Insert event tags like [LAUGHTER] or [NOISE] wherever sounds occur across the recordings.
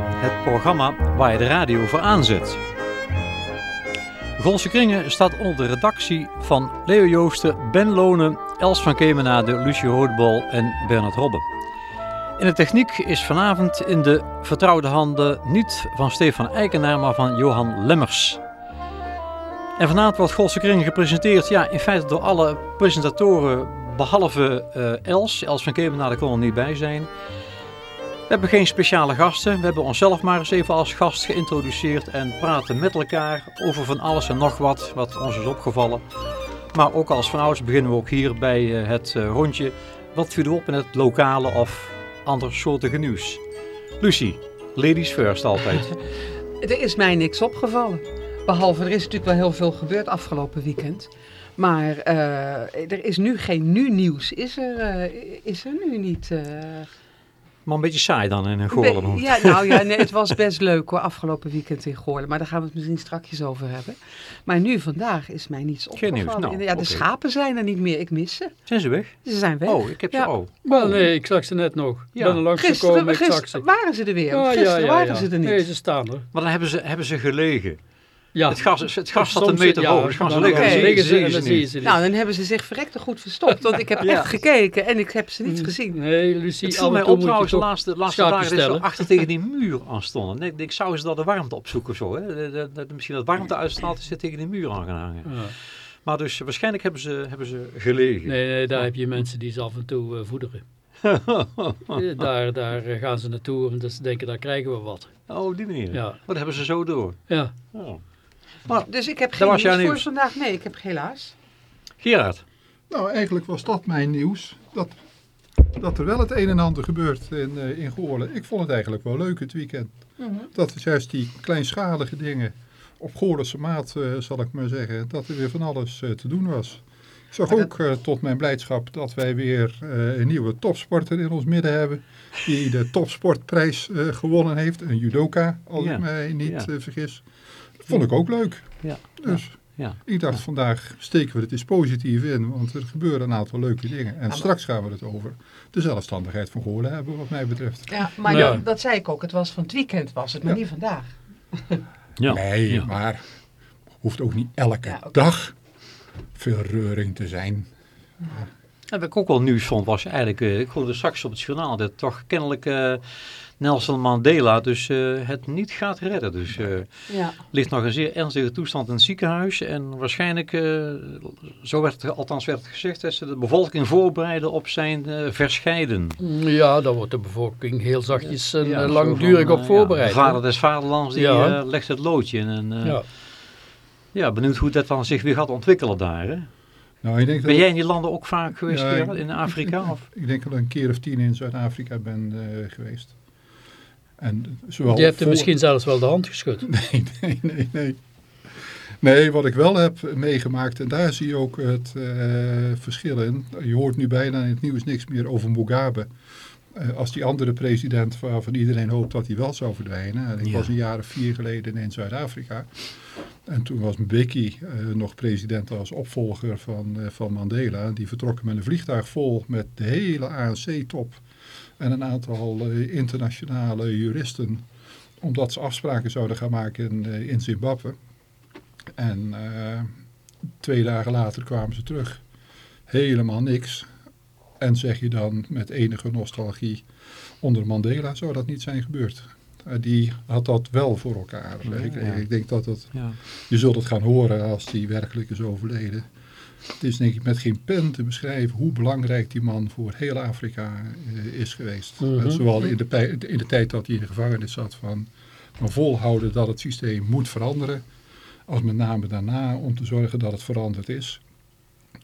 Het programma waar je de radio voor aanzet. Golse Kringen staat onder de redactie van Leo Joosten, Ben Lonen, Els van Kemenade, Lucie Roodbol en Bernard Robbe. In de techniek is vanavond in de vertrouwde handen niet van Stefan Eikenaar, maar van Johan Lemmers. En vanavond wordt Golse Kringen gepresenteerd, ja, in feite door alle presentatoren, behalve uh, Els. Els van Kemenade kon er niet bij zijn. We hebben geen speciale gasten. We hebben onszelf maar eens even als gast geïntroduceerd en praten met elkaar over van alles en nog wat, wat ons is opgevallen. Maar ook als van ouds beginnen we ook hier bij uh, het uh, rondje. Wat viel op in het lokale of andersoortige nieuws? Lucie, ladies first altijd. [LAUGHS] er is mij niks opgevallen. Behalve, er is natuurlijk wel heel veel gebeurd afgelopen weekend. Maar uh, er is nu geen nu nieuws. Is er, is er nu niet... Maar een beetje saai dan in Goorlen. Ja, nou ja, nee, het was best leuk hoor, afgelopen weekend in Goorlen. Maar daar gaan we het misschien strakjes over hebben. Maar nu, vandaag, is mij niets opgevallen. Geen nieuws, nou, Ja, de okay. schapen zijn er niet meer, ik mis ze. Zijn ze weg? Ze zijn weg. Oh, ik heb ze, ja. oh. Wel, nee, ik zag ze net nog. Ik Ja. ben er langs Gisteren, gekomen, ik zag ze. waren ze er weer. Ja, Gisteren ja, ja, waren ze er niet. Nee, ze staan er. Maar dan hebben ze, hebben ze gelegen. Ja. Het gas, het gas Soms- een meter ja, hoog. Dus gaan ze liggen. Liggen ze. Nou, dan hebben ze zich verrekte goed verstopt. Want ik heb [LAUGHS] Ja. echt gekeken en ik heb ze niet gezien. Nee, Lucie, Het viel mij op trouwens de laatste, laatste dagen dat ze stellen. achter tegen die muur aan stonden. Ik denk, zou ze daar de warmte opzoeken of zo? Hè? Dat- dat- dat- misschien dat warmte uitstraalt is ze tegen die muur aan gaan hangen. Ja. Maar dus waarschijnlijk hebben ze, hebben ze gelegen. Nee, nee, daar heb je mensen die ze af en toe eh, voederen. [LAUGHS] Eh, daar, daar eh, gaan ze naartoe en dat ze denken, daar krijgen we wat. oh, die manier. Ja. Wat hebben ze zo door? Ja. Oh. Dus ik heb geen nieuws voor vandaag. Nee, ik heb helaas. Gerard. Nou, eigenlijk was dat mijn nieuws. Dat, dat er wel het een en ander gebeurt in, eh, in Goorlen. Ik vond het eigenlijk wel leuk het weekend. Dat het juist die kleinschalige dingen op Goorlense maat, eh, zal ik maar zeggen, dat er weer van alles eh, te doen was. Ik zag Maar ook tot mijn blijdschap dat wij weer eh, een nieuwe topsporter in ons midden hebben. Die de topsportprijs eh, gewonnen heeft. Een judoka, als Ja, ik mij niet ja. vergis. Vond ik ook leuk. Ja. Dus Ja. ik dacht vandaag steken we het eens positief in, want er gebeuren een aantal leuke dingen. En straks gaan we het over de zelfstandigheid van Goorlen hebben wat mij betreft. Ja, maar Ja. dat, dat zei ik ook. Het was van het weekend was het, maar Ja. niet vandaag. Ja. nee, Ja. maar hoeft ook niet elke dag veel reuring te zijn. En wat ik ook wel nieuws vond was eigenlijk, eh, ik hoorde straks op het journaal dat toch kennelijk eh, Nelson Mandela dus eh, het niet gaat redden. Dus eh Ja. ligt nog een zeer ernstige toestand in het ziekenhuis. En waarschijnlijk, eh, zo werd het, althans werd het gezegd, dat ze de bevolking voorbereiden op zijn eh, verscheiden. Ja, daar wordt de bevolking heel zachtjes en Ja, langdurig van, op voorbereid. ja, de vader des vaderlands, die Ja. legt het loodje. En, eh, ja. ja. benieuwd hoe dat dan zich weer gaat ontwikkelen daar. Hè? Nou, ik denk dat Ben jij in die landen ook vaak geweest, Ja, Gerard, ik- in Afrika? Of? Ik denk dat ik een keer of tien in Zuid-Afrika ben eh, geweest. En zowel Je hebt hem voor- misschien zelfs wel de hand geschud. [LAUGHS] Nee, nee, nee, nee. Nee, wat ik wel heb meegemaakt, en daar zie je ook het eh, verschil in. Je hoort nu bijna in het nieuws niks meer over Mugabe. Eh, als die andere president waarvan iedereen hoopt dat hij wel zou verdwijnen. En ik Ja. was een jaar of vier geleden in Zuid-Afrika. En toen was Mbeki eh, nog president als opvolger van, eh, van Mandela. Die vertrokken met een vliegtuig vol met de hele ANC-top. En een aantal eh, internationale juristen omdat ze afspraken zouden gaan maken in, eh, in Zimbabwe. En eh, twee dagen later kwamen ze terug. Helemaal niks. En zeg je dan met enige nostalgie, onder Mandela zou dat niet zijn gebeurd. Die had dat wel voor elkaar. Ja, ik, ja. ik denk dat het, Ja. je zult het gaan horen als die werkelijk is overleden. Het is denk ik met geen pen te beschrijven hoe belangrijk die man voor heel Afrika eh, is geweest. Mhm. Eh, zowel in de, pij- in de tijd dat hij in de gevangenis zat van, van volhouden dat het systeem moet veranderen. Als met name daarna om te zorgen dat het veranderd is.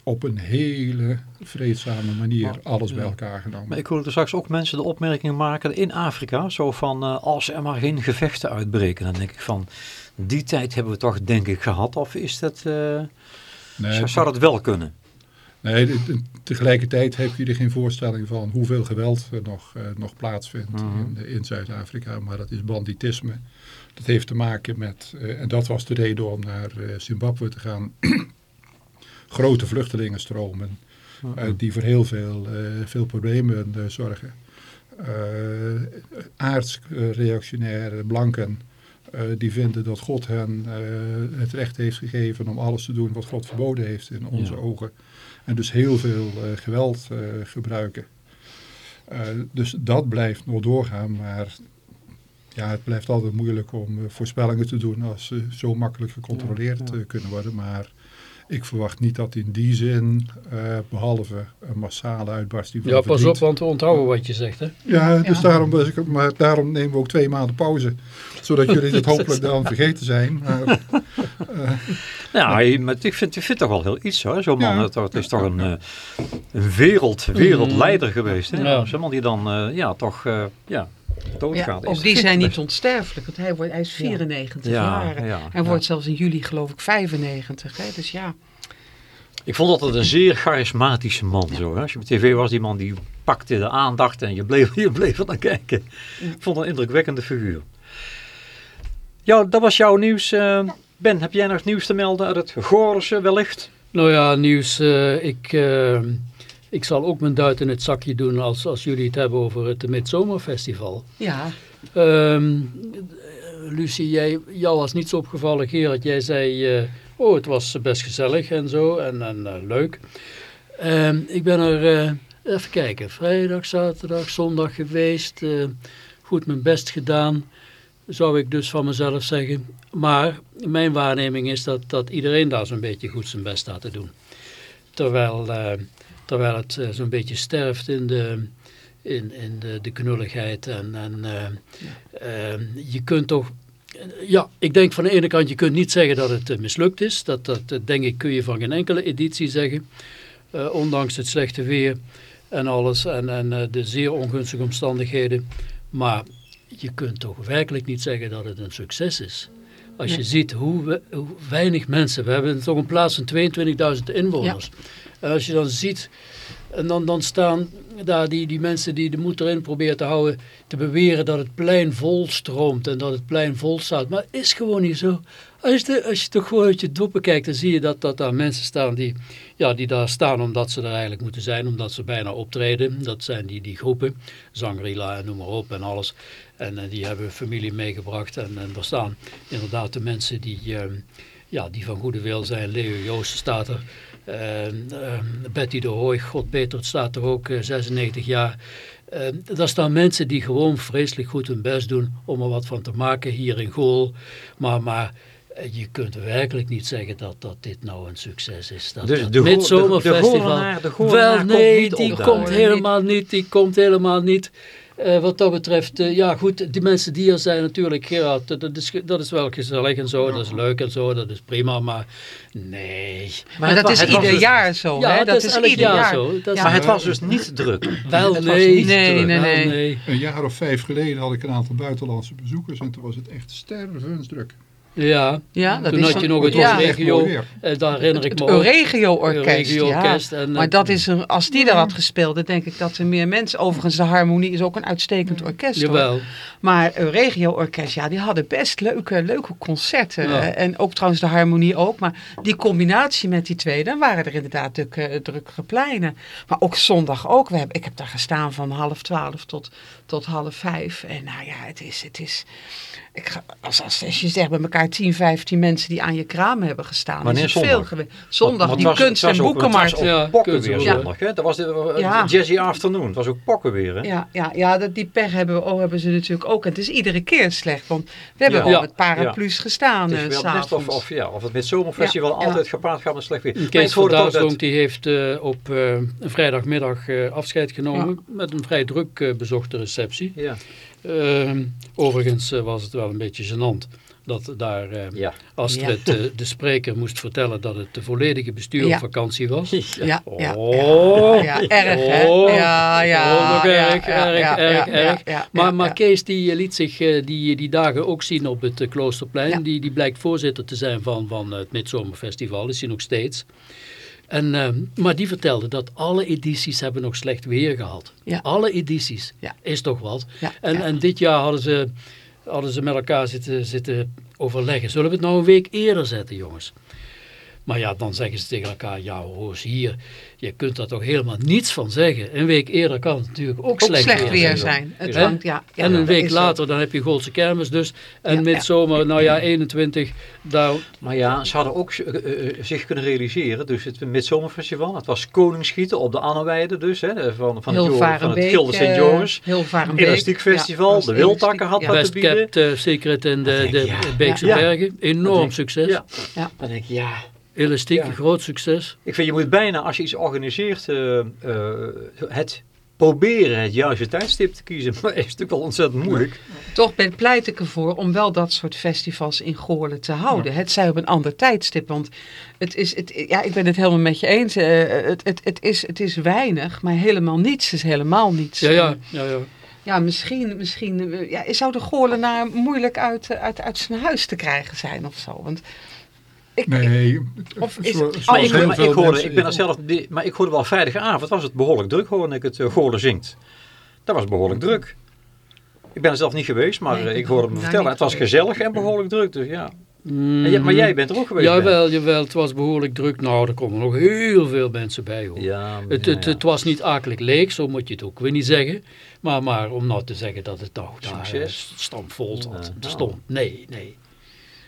Op een hele vreedzame manier Maar- alles bij elkaar genomen. Maar ik hoorde er straks ook mensen de opmerking maken in Afrika, zo van eh, als er maar geen gevechten uitbreken. Dan denk ik van, die tijd hebben we toch denk ik gehad, of is dat, Nee, zou, dat wel kunnen? Nee, tegelijkertijd heb je geen voorstelling van hoeveel geweld er nog, eh, nog plaatsvindt Mhm. in, in Zuid-Afrika. Maar dat is banditisme. Dat heeft te maken met, eh, en dat was de reden om naar eh, Zimbabwe te gaan, [CLEARS THROAT] grote vluchtelingenstromen. eh, die voor heel veel, veel problemen zorgen. Eh, aardsreactionaire blanken eh, die vinden dat God hen eh, het recht heeft gegeven om alles te doen wat God verboden heeft in onze Ja. ogen. En dus heel veel eh, geweld gebruiken. Dus dat blijft nog doorgaan, maar ja, het blijft altijd moeilijk om voorspellingen te doen als ze zo makkelijk gecontroleerd Ja, ja. kunnen worden. Maar ik verwacht niet dat in die zin, eh, behalve een massale uitbarsting van Ja, pas op, want we onthouden wat je zegt. Hè? ja, dus Ja. Daarom, was ik, maar daarom nemen we ook twee maanden pauze. Zodat jullie het [LAUGHS] hopelijk dan vergeten zijn. Maar, [LAUGHS] Ja, maar ik vind, ik vind toch wel heel iets hoor. Zo'n man, Ja. het, het is toch een, eh, een wereld, wereldleider geweest. Hè? Ja. Zo'n man die dan eh, ja, toch eh, Ja, doodgaat. ook die zijn niet [LAUGHS] onsterfelijk, want hij, wordt, hij is 94 Ja, jaar. ja, Hij ja. wordt zelfs in juli geloof ik 95. Hè? Dus ja, Ik vond dat het een zeer charismatische man. Zo, hè? Als je op tv was, die man die pakte de aandacht en je bleef, [LAUGHS] je bleef er naar kijken. Ik vond het een indrukwekkende figuur. Ja, dat was jouw nieuws. eh. ben, heb jij nog nieuws te melden uit het Goorlense wellicht? Nou ja, nieuws. eh, ik, eh, ik zal ook mijn duit in het zakje doen als, als jullie het hebben over het Midzomerfestival. ja. Ehm Lucie, jij, jou was niets opgevallen. Gerard, jij zei, eh, oh het was best gezellig en zo en, en eh, leuk. Ehm, ik ben er, eh, even kijken, vrijdag, zaterdag, zondag geweest. goed mijn best gedaan, zou ik dus van mezelf zeggen. Maar mijn waarneming is dat, dat iedereen daar zo'n beetje goed zijn best staat te doen. Terwijl, terwijl het eh, zo'n beetje sterft in de, in, in de, de knulligheid. En, en eh, eh, je kunt toch... Ja, ik denk van de ene kant, je kunt niet zeggen dat het eh, mislukt is. Dat, dat eh, denk ik kun je van geen enkele editie zeggen. Eh, ondanks het slechte weer en alles en, en eh, de zeer ongunstige omstandigheden. Maar je kunt toch werkelijk niet zeggen dat het een succes is. Als je Nee. ziet hoe, we, hoe weinig mensen, we hebben toch een plaats van 22.000 inwoners. En als je dan ziet, en dan, dan staan daar die, die mensen die de moed erin proberen te houden, te beweren dat het plein vol stroomt en dat het plein vol staat. Maar het is gewoon niet zo. Als je, als je toch gewoon uit je doppen kijkt, dan zie je dat, dat daar mensen staan die, ja, die daar staan omdat ze er eigenlijk moeten zijn, omdat ze bijna optreden. Dat zijn die, die groepen, Zangrila en noem maar op en alles. En eh, die hebben familie meegebracht en, en er staan inderdaad de mensen die, ehm, ja, die van goede wil zijn. Leo Joosten staat er. Ehm, ehm, Betty de Hooy, God beter, het staat er ook, eh, 96 jaar. Ehm, daar staan mensen die gewoon vreselijk goed hun best doen om er wat van te maken hier in Gool. Maar, maar eh, je kunt werkelijk niet zeggen dat, dat dit nou een succes is. Dat, Dus dat de Wel nee, die komt helemaal niet. Die komt helemaal niet. Eh, wat dat betreft, eh, ja goed, die mensen die er zijn natuurlijk, Gerard, dat, is, dat is wel gezellig en zo, dat is leuk en zo, dat is prima, maar nee. Maar, dat is ieder dus- jaar zo. Ja, hè? dat is ieder jaar jaar. zo. Ja. Maar het was dus niet druk. Wel Het was nee. niet Nee, druk. nee, Wel nee. nee. een jaar of vijf geleden had ik een aantal buitenlandse bezoekers. En toen was het echt stervensdruk. Ja, Ja, dat toen is had je nog het ja. ja. regio, eh, daar herinner ik Het me ook. Euregio-orkest. Euregio-orkest ja. en, eh, Maar dat is een, als die daar had gespeeld, dan denk ik dat er meer mensen... Overigens, de Harmonie is ook een uitstekend orkest. hoor. Jawel. Maar Euregio-orkest, ja, die hadden best leuke, leuke concerten. Ja. Eh, En ook trouwens de Harmonie ook. Maar die combinatie met die twee, dan waren er inderdaad drukke, drukkere pleinen. Maar ook zondag ook. We hebben, ik heb daar gestaan van half twaalf tot, tot half vijf. En nou ja, het is... Het is ik ga, als, als, als je zegt bij elkaar 10, 15 mensen die aan je kraam hebben gestaan. Wanneer is het zondag? veel geweest. Zondag, Want die was- kunst- en boekenmarkt. Het was Ja, ook pokken kunst- weer ja. zondag. Hè? Dat was de, eh, Ja. Jazzy Afternoon. Het was ook pokken weer. Hè? Ja, ja, ja dat, die pech hebben, we, oh, hebben ze natuurlijk ook. En het is iedere keer slecht, want we hebben Ja. wel Ja. met paraplu's gestaan Het eh, is wel net of, of, ja, of het met zomerfestival Ja, ja. altijd gepaard gaat met slecht weer. Kees van die heeft eh, op eh, een vrijdagmiddag eh, afscheid genomen met een vrij druk eh, bezochte receptie. Ja, overigens eh, was het wel een beetje gênant dat daar eh, ja. Astrid eh, de spreker moest vertellen dat het de volledige bestuur Ja. op vakantie was. Ja, ja, ja, Oh. ja, erg hè? Oh. Ja, ja. Oh, nog ja, erg, ja, erg, ja, erg, ja, erg. ja, ja, Maar. Kees die liet zich die, die dagen ook zien op het Kloosterplein. Ja. Die, die blijkt voorzitter te zijn van, van het Midzomerfestival, is hij nog steeds. En, eh, maar die vertelde dat alle edities hebben nog slecht weer gehad. Ja. Alle edities. Ja. Is toch wat. Ja, En, en dit jaar hadden ze, hadden ze met elkaar zitten, zitten overleggen. Zullen we het nou een week eerder zetten, jongens? Maar ja, dan zeggen ze tegen elkaar, ja hoor, zie hier, je kunt daar toch helemaal niets van zeggen. Een week eerder kan het natuurlijk ook, Ook slecht, slecht weer zijn. zijn. Het hangt, ja, ja, en een week later, dan heb je Goldse Kermis dus. En Ja, midzomer, nou ja, 21, daar, Maar ja, ze hadden ook eh, eh, zich kunnen realiseren, dus het Midzomerfestival, het was koningsschieten op de Anneweide dus, hè, van, van, het, van het Gilde Sint eh, Joris. Hilvarenbeek. Elastiek Festival, Ja, de was Wildtakker had wat te bieden. Capt uh, Secret en de, de. Beekse Ja. Bergen. Enorm succes. Dan denk ik, ja, Elastiek, Ja. groot succes. ik vind je moet bijna als je iets organiseert, eh, eh, het proberen het juiste tijdstip te kiezen. [LAUGHS] Maar is natuurlijk wel ontzettend moeilijk. Toch ben, pleit ik ervoor om wel dat soort festivals in Goorlen te houden. Het zij op een ander tijdstip. Want het is, het, ja, ik ben het helemaal met je eens. Eh, het, het, het, is, het is weinig, maar helemaal niets is helemaal niets. Ja, ja, ja, ja. Ja, misschien, misschien ja, zou de Goorlenaar moeilijk uit, uit, uit zijn huis te krijgen zijn of zo. Want ik, Nee, Of is- zo- Oh, ik, maar ik, hoorde, mensen- ik ben er zelf, maar ik hoorde wel vrijdagavond, was het behoorlijk druk, hoorde ik het uh, Goorlen zingt. Dat was behoorlijk druk. Ik ben er zelf niet geweest, maar Nee, ik eh, ik hoorde daar vertellen. Het was gezellig en behoorlijk druk, dus ja. En jij- maar jij bent er ook geweest. Ben. Jawel, jawel, het was behoorlijk druk. Nou, er komen nog heel veel mensen bij. Hoor. Ja, Het, ja, het, ja. het was niet akelig leeg, zo moet je het ook weer niet zeggen. Maar, maar om nou te zeggen dat het nou daar, Succes. eh, stampvol Ja, zat, nou. stond. Nee, nee.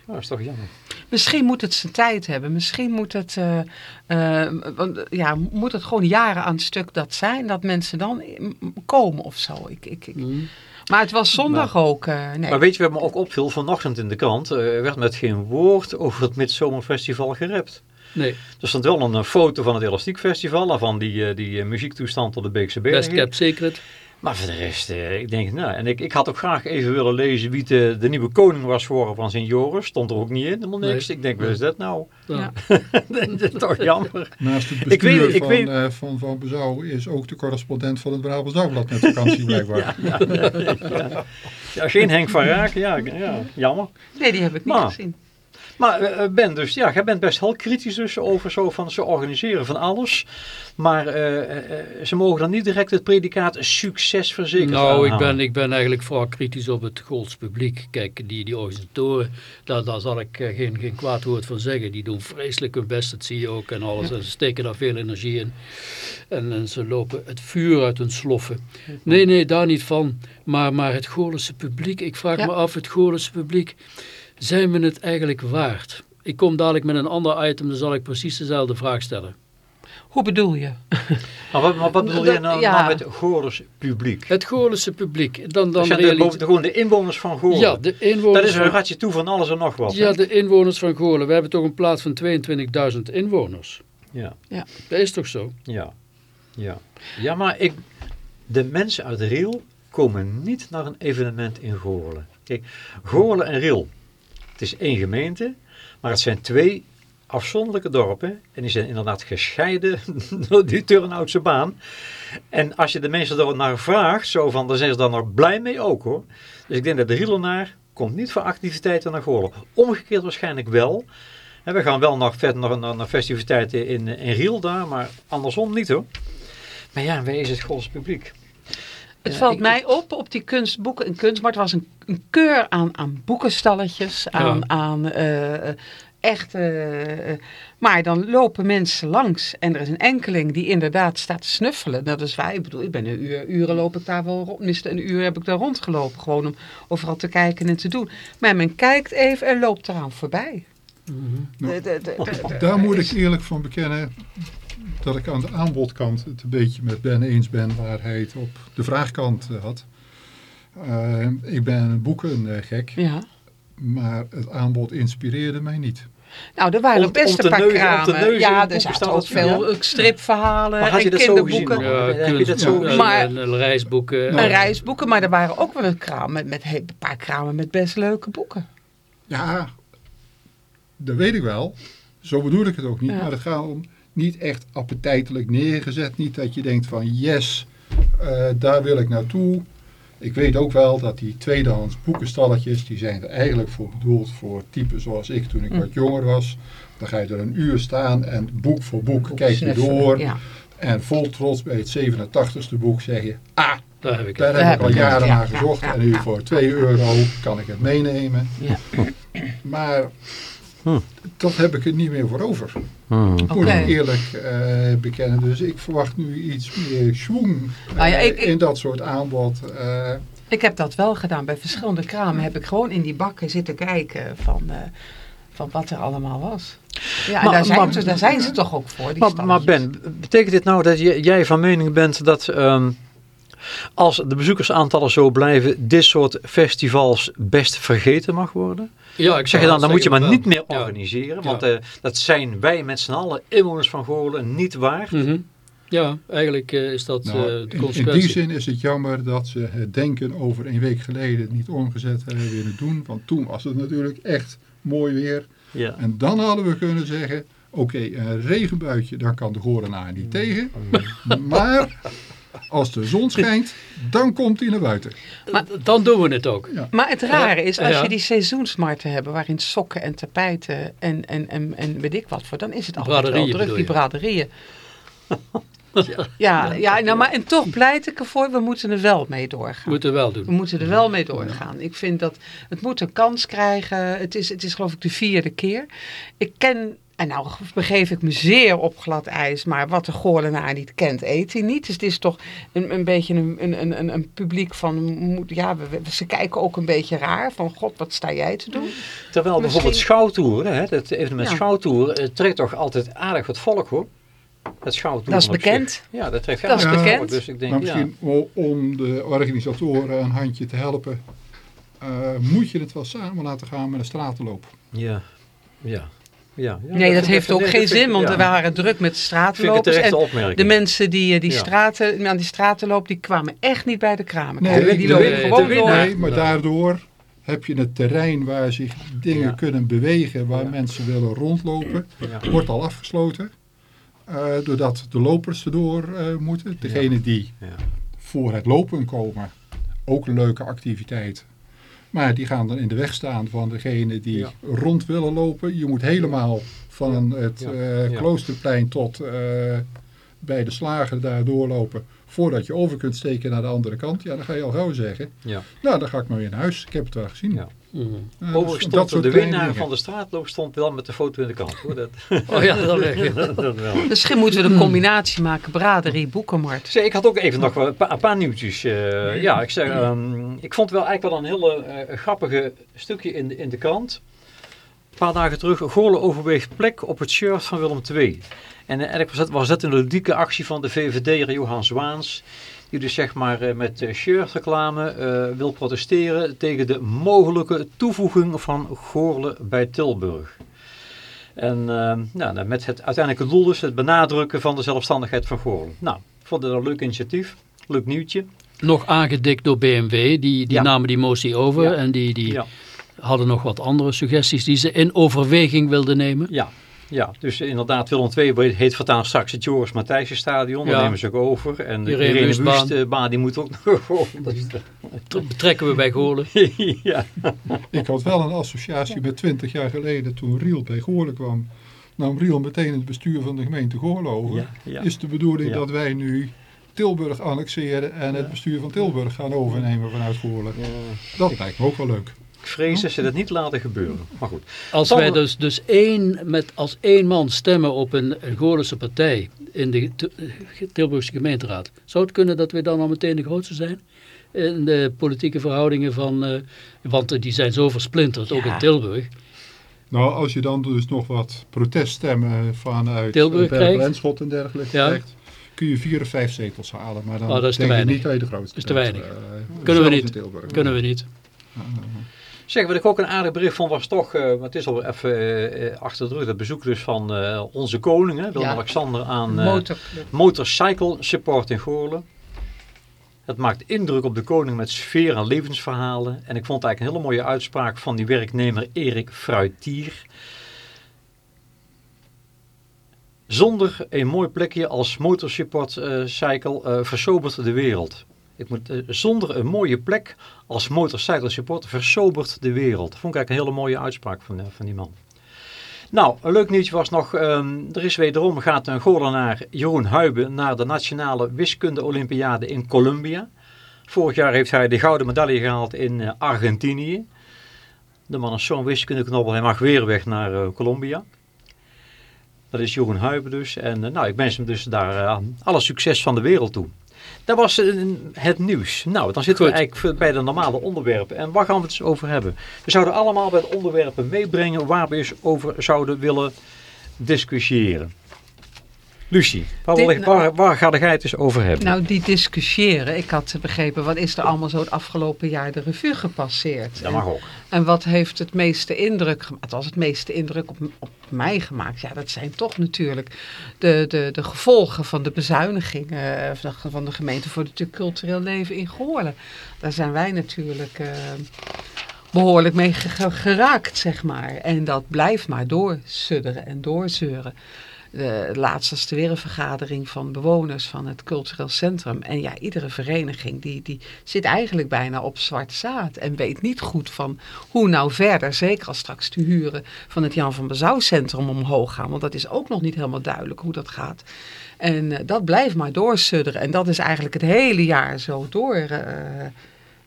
Oh, dat is toch jammer. Misschien moet het zijn tijd hebben. Misschien moet het, want, eh, ja, moet het gewoon jaren aan het stuk dat zijn. Dat mensen dan mm, komen of zo. Ik, ik, ik. Hm. Maar het was zondag ook. eh, nee. Maar weet je wat me ook opviel? Vanochtend in de krant werd met geen woord over het Midzomerfestival gerept. Nee, Er stond wel een, foto van het Elastiek Festival en van die, die muziektoestand op de Beekse Best Bergen. Kept Secret. Maar voor de rest, eh, ik denk, nou, en ik, ik had ook graag even willen lezen wie de, de nieuwe koning was geworden van Sint Joris. Stond er ook niet in, helemaal niks. Nee. Ik denk, wat is dat nou? Ja. [LAUGHS] Dat is toch jammer. Naast het Ik bestuur weet- ik van, weet- eh, van Van Bezouw is ook de correspondent van het Brabants Dagblad met vakantie blijkbaar. [LAUGHS] Ja, ja. ja, geen Henk van Raak, ja, ja, jammer. nee, die heb ik niet Maar- gezien. Maar eh, Ben, dus ja, jij bent best heel kritisch dus over zo van ze organiseren van alles. Maar eh, eh, eh, ze mogen dan niet direct het predicaat succes verzekerd Nou, ik ben, ik ben eigenlijk vooral kritisch op het Gools publiek. Kijk, die, die organisatoren, daar, daar zal ik eh, geen, geen kwaad woord van zeggen. Die doen vreselijk hun best, dat zie je ook en alles. En ze steken daar veel energie in. En, en ze lopen het vuur uit hun sloffen. Nee, nee, daar niet van. Maar, maar het Goorlense publiek, ik vraag Ja. me af, het Goorlense publiek, zijn we het eigenlijk waard? Ik kom dadelijk met een ander item, dan zal ik precies dezelfde vraag stellen. Hoe bedoel je? [LAUGHS] Maar wat, maar wat bedoel je Dat- nou, ja. nou met Goorles publiek? Het Goorlense publiek, dan, dan Dat zijn de, realis- boven- de- gewoon de inwoners van Goorlen. Ja, de dat inwoners is een ratje toe van alles en nog wat. Ja, de inwoners van Goorlen. We hebben toch een plaats van 22.000 inwoners. ja, Dat is toch zo? ja, ja. Ja, maar ik, de mensen uit Riel komen niet naar een evenement in Goorlen. Kijk, Goorlen en Riel, het is één gemeente, maar het zijn twee afzonderlijke dorpen. En die zijn inderdaad gescheiden [LAUGHS] door die Turnhoutse baan. En als je de mensen er naar vraagt, zo van, dan zijn ze dan er blij mee ook hoor. Dus ik denk dat de Rielenaar komt niet voor activiteiten naar Goorlen. Omgekeerd waarschijnlijk wel. We gaan wel nog verder naar, naar, festiviteiten in, in Riel daar, maar andersom niet hoor. Maar ja, wij is het Goorls publiek. Het Ja, valt ik- mij op, op die kunstboeken en kunstmarkt was een, een keur aan, aan boekenstalletjes, aan, Ja. aan eh, echte... eh, maar dan lopen mensen langs en er is een enkeling die inderdaad staat te snuffelen. Dat is waar, ik bedoel, ik ben een uur, uren loop ik daar wel rond, minstens een uur heb ik daar rondgelopen. Gewoon om overal te kijken en te doen. Maar men kijkt even en loopt eraan voorbij. Nou, De- de- de- de- de- Daar moet ik eerlijk van bekennen dat ik aan de aanbodkant het een beetje met Ben eens ben waar hij het op de vraagkant eh, had. Eh, ik ben een boekengek, Ja. maar het aanbod inspireerde mij niet. Nou, er waren Om- best om een paar neuzen- kramen. neuzen ja, er zaten ook veel ja. eh, stripverhalen Maar had je en dat zo gezien kinderboeken. dan? Ja, heb je dat kunst- zo en- gezien? Maar- en- en reisboeken. Reisboeken, maar er waren ook wel een kraam met, met een paar kramen met best leuke boeken. Ja, dat weet ik wel. Zo bedoel ik het ook niet. Ja. Maar het gaat om niet echt appetijtelijk neergezet. Niet dat je denkt van yes, eh, daar wil ik naartoe. Ik weet ook wel dat die tweedehands boekenstalletjes, die zijn er eigenlijk voor bedoeld voor typen zoals ik toen ik Hm. wat jonger was. Dan ga je er een uur staan en boek voor boek kijk je door. Ja. En vol trots bij het 87ste boek zeg je, ah, Daar heb ik daar het. heb ik al jaren ja, naar ja, gezocht ja, en nu voor 2 euro kan ik het meenemen. Ja. Maar Hm. Dat heb ik er niet meer voor over. Hmm. Moet ik eerlijk eh, bekennen. Dus ik verwacht nu iets meer schwung Nou ja, eh, ik- in dat soort aanbod. eh, Ik heb dat wel gedaan. Bij verschillende kramen heb ik gewoon in die bakken zitten kijken van, eh, van wat er allemaal was. Ja, en daar, zijn maar- ze, daar zijn ze toch ook voor, die Maar, maar. Ben, betekent dit nou dat jij van mening bent dat ehm, als de bezoekersaantallen zo blijven, dit soort festivals best vergeten mag worden? Ja, ik Zeg je dan, dan moet je maar wel. niet meer organiseren, Ja. want eh, dat zijn wij met z'n allen, inwoners van Goorlen, niet waard. Mhm. Ja, eigenlijk eh, is dat nou, eh, in- de in, die consequentie. zin is het jammer dat ze het denken over een week geleden niet omgezet hebben willen doen. Want toen was het natuurlijk echt mooi weer. Ja. En dan hadden we kunnen zeggen, oké, een regenbuitje, daar kan de Gorenaar niet tegen. Maar als de zon schijnt, dan komt hij naar buiten. Maar- Dan doen we het ook. Maar het rare is, als Ja. je die seizoensmarkten hebben, waarin sokken en tapijten en, en, en, en weet ik wat voor, dan is het altijd wel druk, die braderieën. Ja, ja, nou, maar en toch pleit ik ervoor, we moeten er wel mee doorgaan. Moeten we wel We doen. moeten er wel mee doorgaan. Ik vind dat het moet een kans krijgen. Het is, het is geloof ik de vierde keer. Ik ken, en nou begeef ik me zeer op glad ijs, maar wat de Goorlenaar niet kent, eet hij niet. Dus het is toch een, een beetje een, een, een, een publiek van, moet- ja, we, we- ze kijken ook een beetje raar. Van, god, wat sta jij te doen? Terwijl bijvoorbeeld schouwtoeren, hè, het evenement Ja. schouwtoeren, eh, trekt toch altijd aardig wat volk hoor. Het schouwtoeren Dat is zich. bekend. Ja, dat trekt Dat is aardig wat bekend. volk, Dus ik denk, maar ja. misschien om de organisatoren een handje te helpen, eh, moet je het wel samen laten gaan met een stratenloop. Ja, ja. Ja. ja Nee, dat heeft ook geen zin, want ja. er waren druk met terechte En de mensen die, eh, die Ja. straten, aan die stratenloop, die kwamen echt niet bij de kramen. Nee, die de lopen win- gewoon de door. Nee, maar daardoor heb je het terrein waar zich dingen Ja. kunnen bewegen, waar Ja. mensen willen rondlopen, Ja. wordt al afgesloten. Eh, doordat de lopers erdoor eh, moeten. Degene die Ja. voor het lopen komen, ook een leuke activiteit. Maar die gaan dan in de weg staan van degene die Ja. rond willen lopen. Je moet helemaal van het Ja. eh, Ja. Kloosterplein tot eh, bij de slager daar doorlopen. Voordat je over kunt steken naar de andere kant. Ja, dan ga je al gauw zeggen. Ja. Nou, dan ga ik maar weer naar huis. Ik heb het wel gezien. Dus Overigens dat stond soort de winnaar dingen. van de straatloop stond wel met de foto in de kant. Hoor. Dat, Oh ja, dat weg. dat, [LAUGHS] dat wel. Misschien moeten we de combinatie maken, braderie, boekenmarkt. Zeg, ik had ook even nog wel een paar, een paar nieuwtjes. eh, ja, ik, zeg, ehm, ik vond wel eigenlijk wel een hele eh, grappige stukje in de, in de krant. Een paar dagen terug, Goorlen overweegt plek op het shirt van Willem II. En eh, eigenlijk was dat, was dat een ludieke actie van de VVD'er Johan Zwaans. Die dus zeg maar eh, met eh, shirtreclame eh, wil protesteren tegen de mogelijke toevoeging van Goorlen bij Tilburg. En eh, nou, nou, met het uiteindelijke doel dus het benadrukken van de zelfstandigheid van Goorlen. Nou, ik vond het een leuk initiatief, leuk nieuwtje. Nog aangedikt door BMW, die, die Ja. namen die motie over Ja. en die, die Ja, hadden nog wat andere suggesties die ze in overweging wilden nemen. ja, ja. dus inderdaad Willem II heet voortaan straks het Joris Matthijssen stadion. Ja. nemen ze ook over. En de Irene. Wustbaan, die moet ook [LAUGHS] nog gewoon. Dat betrekken we bij Goorlen. [LAUGHS] ja. Ik had wel een associatie met 20 jaar geleden toen Riel bij Goorlen kwam. Nam Riel meteen het bestuur van de gemeente Goorlen over. Ja, ja. Is de bedoeling Ja. dat wij nu Tilburg annexeren en het bestuur van Tilburg gaan overnemen vanuit Goorlen? Dat lijkt me ook wel leuk. Ik vrees dat ze dat niet laten gebeuren. Maar goed. Als wij dus, dus één, met als één man stemmen op een, een Goorlense partij in de Til- Tilburgse gemeenteraad, zou het kunnen dat we dan al meteen de grootste zijn? In de politieke verhoudingen van, eh, want eh, die zijn zo versplinterd, ook in Tilburg. Nou, als je dan dus nog wat proteststemmen vanuit Tilburg krijgt. en Schot en dergelijke Ja. krijgt, kun je vier of vijf zetels halen. Maar dan Oh, dat is denk weinig. niet dat je de grootste Dat is te weinig. eh, Kunnen we niet. in Tilburg. Kunnen we niet. Zeg, wat ik ook een aardig bericht vond was toch, eh, het is al even eh, eh, achter de rug, het bezoek dus van onze koning, Willem-Alexander aan Motorclub. Motorcycle Support in Goorlen. Het maakt indruk op de koning met sfeer en levensverhalen. En ik vond eigenlijk een hele mooie uitspraak van die werknemer Erik Fruitier. Zonder een mooi plekje als Motorsupport Cycle versobert de wereld. Ik moet, eh, zonder een mooie plek als Motorcycle Support versobert de wereld. Vond ik eigenlijk een hele mooie uitspraak van, eh, van die man. Nou, een leuk nieuwtje was nog, ehm, er is wederom gaat een Goorlenaar Jeroen Huiben naar de Nationale Wiskunde Olympiade in Colombia. Vorig jaar heeft hij de gouden medaille gehaald in eh, Argentinië. De man is zo'n wiskundeknobbel, hij mag weer weg naar Colombia. Dat is Jeroen Huiben dus. En nou, ik wens hem dus daar alle succes van de wereld toe. Dat was het nieuws. Nou, dan zitten Goed. we eigenlijk bij de normale onderwerpen. En waar gaan we het eens over hebben? We zouden allemaal bij onderwerpen meebrengen waar we eens over zouden willen discussiëren. Lucie, waar, Dit, nou, waar, waar ga jij het eens over hebben? Nou, die discussiëren. Ik had begrepen, wat is er allemaal zo het afgelopen jaar de revue gepasseerd? Dat mag ook. En wat heeft het meeste indruk gemaakt? Het was het meeste indruk op, op mij gemaakt. Ja, dat zijn toch natuurlijk de, de, de gevolgen van de bezuinigingen eh, van de gemeente voor het cultureel leven in Goorlen. Daar zijn wij natuurlijk... Uh, behoorlijk mee geraakt, zeg maar. En dat blijft maar doorsudderen en doorzeuren de laatste was er weer een vergadering van bewoners van het cultureel centrum. En ja, iedere vereniging die, die zit eigenlijk bijna op zwart zaad. En weet niet goed van hoe nou verder. Zeker als straks de huren van het Jan van Bezouw centrum omhoog gaan. Want dat is ook nog niet helemaal duidelijk hoe dat gaat. En uh, dat blijft maar doorsudderen. En dat is eigenlijk het hele jaar zo door... Uh,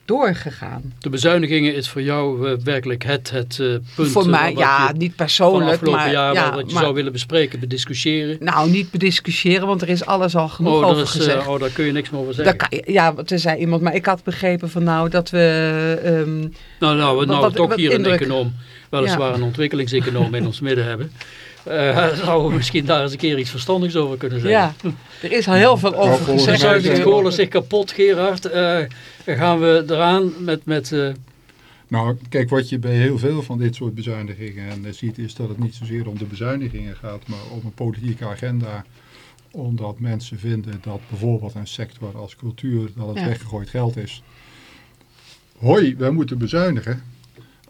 doorgegaan. De bezuinigingen is voor jou uh, werkelijk het, het uh, punt. Voor mij, ja, niet persoonlijk. Van maar, jaar ja, wat je zou willen bespreken, bediscussiëren. Nou, niet bediscussiëren, want er is alles al genoeg oh, over is, gezegd. Oh, daar kun je niks meer over zeggen. Kan, ja, er zei iemand, maar ik had begrepen van nou dat we... Um, nou, nou, we nou wat, toch wat hier indruk. een econoom, weliswaar ja. een ontwikkelingseconoom in ons midden hebben. [LAUGHS] Uh, zouden we misschien daar eens een keer iets verstandigs over kunnen zeggen. Ja, er is al heel veel over gezegd. Zuigt het kolen zich kapot, Gerard? Uh, gaan we eraan met... met uh... Nou, kijk, wat je bij heel veel van dit soort bezuinigingen ziet... is dat het niet zozeer om de bezuinigingen gaat... maar om een politieke agenda. Omdat mensen vinden dat bijvoorbeeld een sector als cultuur... dat het ja. weggegooid geld is. Hoi, wij moeten bezuinigen.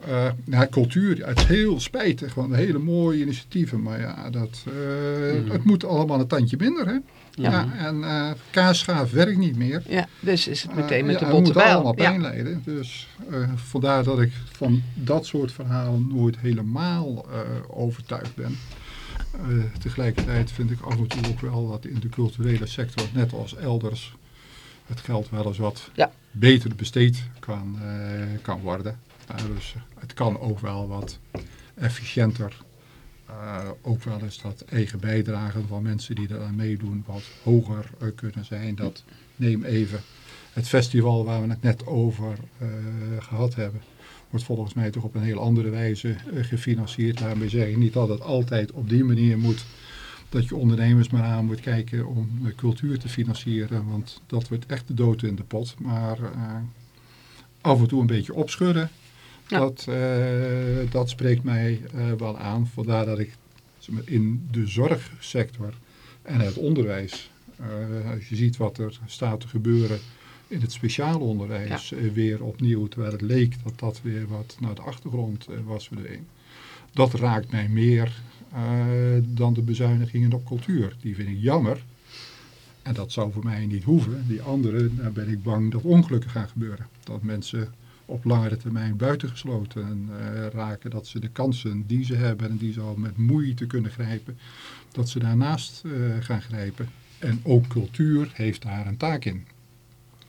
Uh, nou, cultuur, het is heel spijtig, want hele mooie initiatieven, maar ja, dat, uh, mm. het moet allemaal een tandje minder, hè? Ja. ja en uh, kaasschaaf werkt niet meer. Ja, dus is het meteen met de botte bijl. allemaal pijn ja. leiden. Dus vandaar dat ik van dat soort verhalen nooit helemaal overtuigd ben. tegelijkertijd vind ik af en toe ook wel dat in de culturele sector, net als elders, het geld wel eens wat beter besteed kan, kan worden. Uh, dus het kan ook wel wat efficiënter. Uh, ook wel eens dat eigen bijdragen van mensen die eraan meedoen wat hoger kunnen zijn. Dat neem even het festival waar we het net over gehad hebben. Wordt volgens mij toch op een heel andere wijze gefinancierd. Daarmee zeg ik niet dat het altijd op die manier moet. Dat je ondernemers maar aan moet kijken om cultuur te financieren. Want dat wordt echt de dood in de pot. Maar af en toe een beetje opschudden ja. Dat, uh, dat spreekt mij uh, wel aan. Vandaar dat ik in de zorgsector en het onderwijs, uh, als je ziet wat er staat te gebeuren in het speciale onderwijs, ja. weer opnieuw, terwijl het leek dat dat weer wat naar de achtergrond was verdwenen. Dat raakt mij meer dan de bezuinigingen op cultuur. Die vind ik jammer. En dat zou voor mij niet hoeven. Die andere, daar ben ik bang dat ongelukken gaan gebeuren. Dat mensen op langere termijn buitengesloten uh, raken. Dat ze de kansen die ze hebben en die ze al met moeite kunnen grijpen, dat ze daarnaast uh, gaan grijpen. En ook cultuur heeft daar een taak in.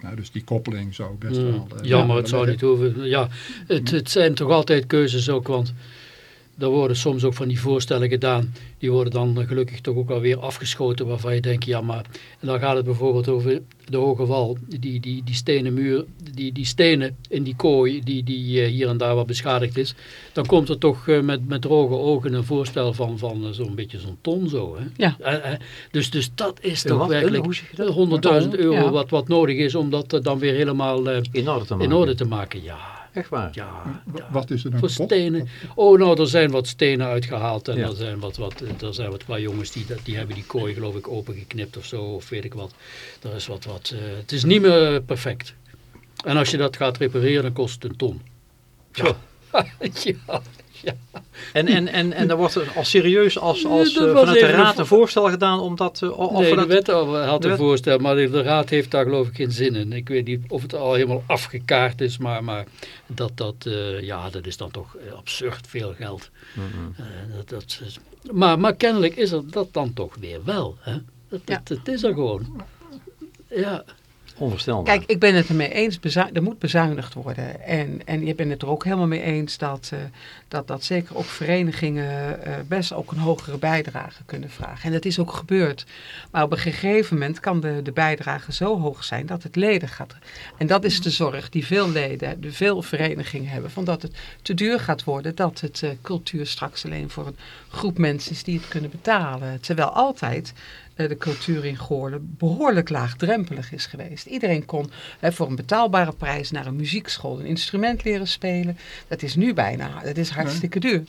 Nou, dus die koppeling zou best mm, wel... Uh, jammer, het zou niet hoeven. Ja, het, het zijn toch altijd keuzes ook, want er worden soms ook van die voorstellen gedaan. Die worden dan gelukkig toch ook alweer afgeschoten waarvan je denkt, ja maar... En dan gaat het bijvoorbeeld over de hoge wal, die, die, die stenen muur, die, die stenen in die kooi die, die uh, hier en daar wat beschadigd is. Dan komt er toch uh, met, met droge ogen een voorstel van, van uh, zo'n beetje zo'n ton zo. Hè? Ja. dus, dus dat is toch wat, werkelijk 100.000 euro ja. wat, wat nodig is om dat dan weer helemaal in orde te maken. In orde te maken ja. Echt waar? Ja. ja. Wat is er dan Voor stenen. Oh, nou, er zijn wat stenen uitgehaald. En ja. er zijn wat, wat, er zijn wat qua jongens die, die hebben die kooi geloof ik opengeknipt of zo. Of weet ik wat. Er is wat, wat. Uh, het is niet meer perfect. En als je dat gaat repareren, dan kost het een ton. [LAUGHS] Ja. ja. Ja. En, en, en, en er wordt al serieus als, als uh, vanuit de raad een voorstel gedaan om dat... Uh, of nee, de wet had een voorstel, maar de, raad heeft daar geloof ik geen zin in. Ik weet niet of het al helemaal afgekaart is, maar, maar dat, dat, uh, ja, dat is dan toch absurd veel geld. Mm -hmm. dat, dat, maar, maar kennelijk is er dat dan toch weer wel. Hè? Dat, ja. het is er gewoon. Ja. Kijk, ik ben het ermee eens, er moet bezuinigd worden. En, en je bent het er ook helemaal mee eens dat, uh, dat, dat zeker ook verenigingen uh, best ook een hogere bijdrage kunnen vragen. En dat is ook gebeurd. Maar op een gegeven moment kan de, de bijdrage zo hoog zijn dat het leden gaat. En dat is de zorg die veel leden, de veel verenigingen hebben. Van dat het te duur gaat worden, dat het uh, cultuur straks alleen voor een groep mensen is die het kunnen betalen. Terwijl altijd de cultuur in Goorlen behoorlijk laagdrempelig is geweest. Iedereen kon hè, voor een betaalbare prijs naar een muziekschool een instrument leren spelen. Dat is nu bijna, dat is hartstikke duur.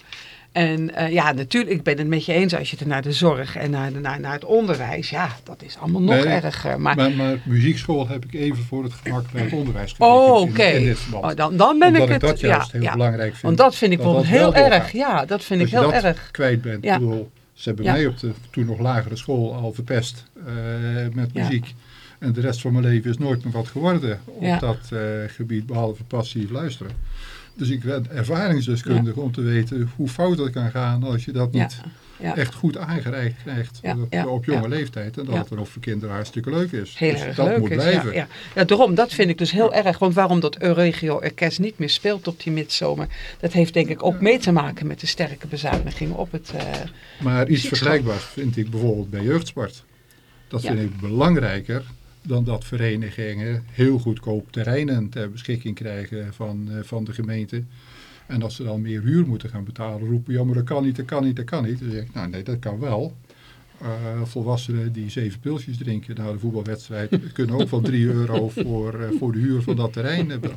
En uh, ja, natuurlijk, ik ben het met je eens als je het naar de zorg en naar, de, naar, naar het onderwijs, ja, dat is allemaal nog Nee, erger. Maar, Maar, maar muziekschool heb ik even voor het gemak bij het onderwijs gekeken. oh, oké. Oh, dan, dan ben Omdat ik het. dat juist ja, heel ja. belangrijk vind. Want dat vind ik dat wel heel erg. Ja, dat vind Als ik je heel dat erg. kwijt bent. Ja. Bedoel, ze hebben Ja. mij op de toen nog lagere school al verpest eh, met muziek. En de rest van mijn leven is nooit meer wat geworden op dat eh, gebied, behalve passief luisteren. Dus ik ben ervaringsdeskundige om te weten hoe fout dat kan gaan als je dat niet Ja. echt goed aangereikt krijgt Ja, eh, op jonge leeftijd. En dat het voor kinderen hartstikke leuk is. Heel dus erg dat leuk moet is. blijven. Ja, daarom, dat vind ik dus heel erg. Want waarom dat Euregio Orkest niet meer speelt op die midzomer, dat heeft denk ik ook mee te maken met de sterke bezuiniging op het... eh, Maar iets vergelijkbaars vind ik bijvoorbeeld bij jeugdsport. Dat vind ik belangrijker dan dat verenigingen heel goedkoop terreinen ter beschikking krijgen van, eh, van de gemeente. En als ze dan meer huur moeten gaan betalen, roepen ja maar dat kan niet, dat kan niet, dat kan niet. Dan zeg ik, nou nee, dat kan wel. Eh, volwassenen die zeven pilsjes drinken na de voetbalwedstrijd [LAUGHS] kunnen ook wel drie euro voor, eh, voor de huur van dat terrein hebben.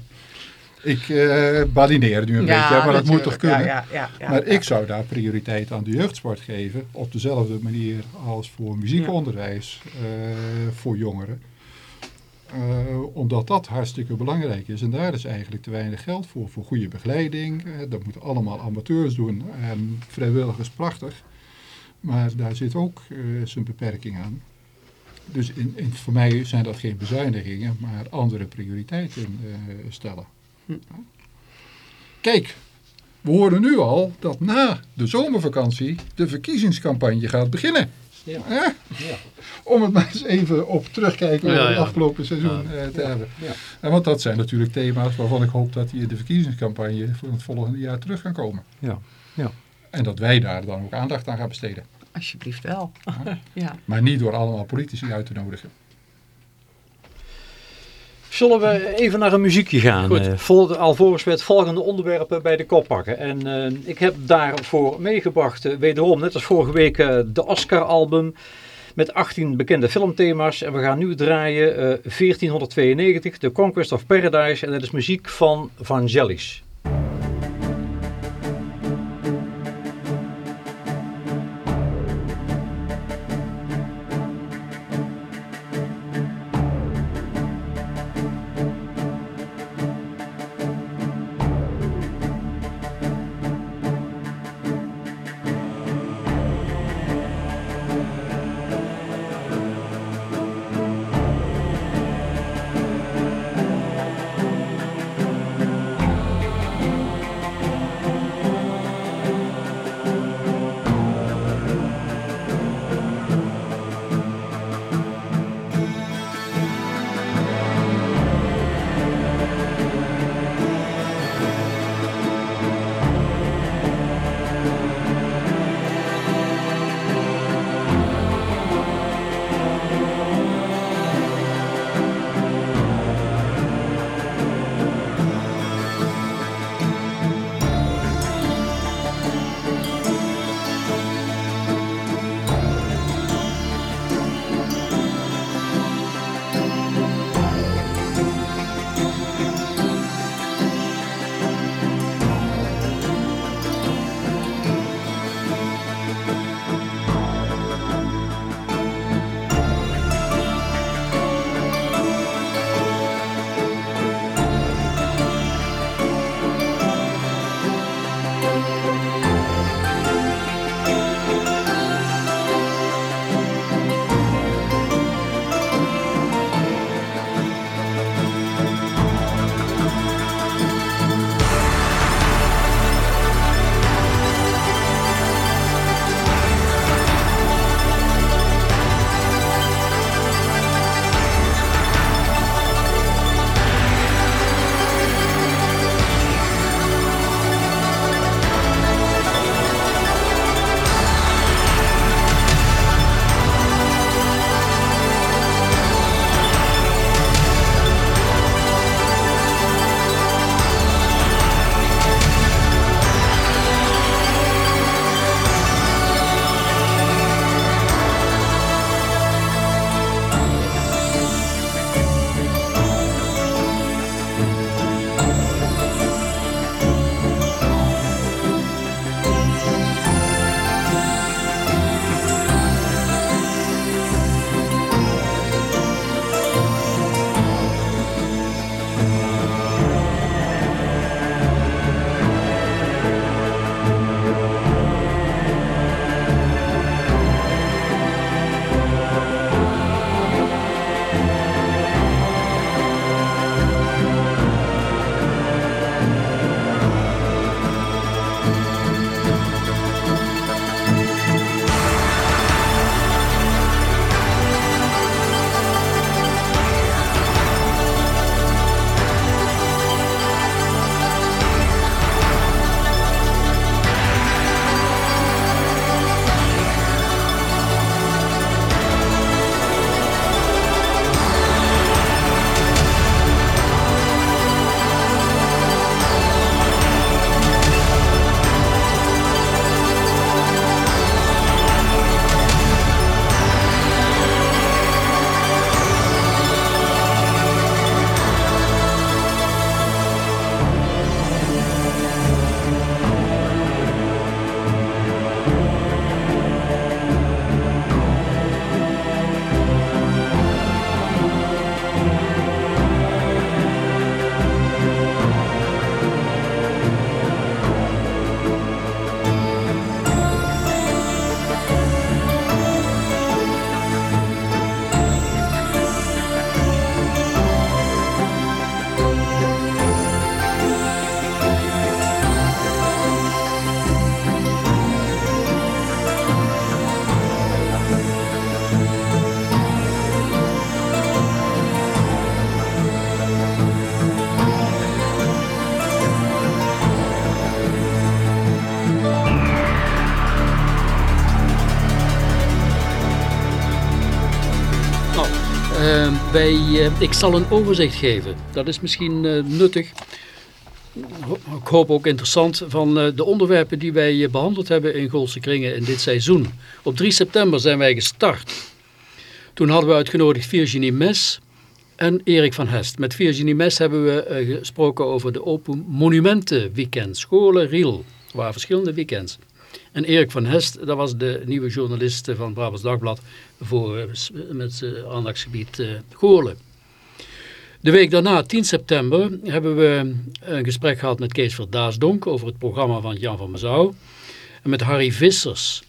Ik eh badineer nu een beetje, maar dat moet toch kunnen. Ja, ja, ja, ja, Maar ik zou daar prioriteit aan de jeugdsport geven. Op dezelfde manier als voor muziekonderwijs voor jongeren. Eh, omdat dat hartstikke belangrijk is. En daar is eigenlijk te weinig geld voor. Voor goede begeleiding. Eh, dat moeten allemaal amateurs doen. En vrijwilligers prachtig. Maar daar zit ook eh, zijn beperking aan. Dus in, in, voor mij zijn dat geen bezuinigingen, maar andere prioriteiten stellen. Hm. Kijk, we horen nu al dat na de zomervakantie de verkiezingscampagne gaat beginnen. Ja. Ja. Om het maar eens even op terugkijken Ja, naar het ja. afgelopen seizoen Ja. eh, te Ja. hebben. Ja. En want dat zijn natuurlijk thema's waarvan ik hoop dat die in de verkiezingscampagne voor het volgende jaar terug gaan komen. Ja. Ja. En dat wij daar dan ook aandacht aan gaan besteden. Alsjeblieft wel. ja. [LAUGHS] Maar niet door allemaal politici uit te nodigen. Zullen we even naar een muziekje gaan? Eh, vol, alvorens we het volgende onderwerp bij de kop pakken. En eh, ik heb daarvoor meegebracht, eh, wederom, net als vorige week, de Oscar-album met 18 bekende filmthema's. En we gaan nu draaien eh, 1492, The Conquest of Paradise. En dat is muziek van Vangelis. Ik zal een overzicht geven. Dat is misschien eh, nuttig. Ik hoop ook interessant van eh, de onderwerpen die wij eh, behandeld hebben in Goolse Kringen in dit seizoen. Op 3 september zijn wij gestart. Toen hadden we uitgenodigd Virginie Mes en Erik van Hest. Met Virginie Mes hebben we gesproken over de Open Monumenten Weekend. Scholen Riel. Er waren verschillende weekends. En Erik van Hest, dat was de nieuwe journalist van Brabants Dagblad voor, met zijn aandachtsgebied Goorlen. De week daarna, 10 september, hebben we een gesprek gehad met Kees Verdaasdonk over het programma van Jan van Mezouw. En met Harry Vissers.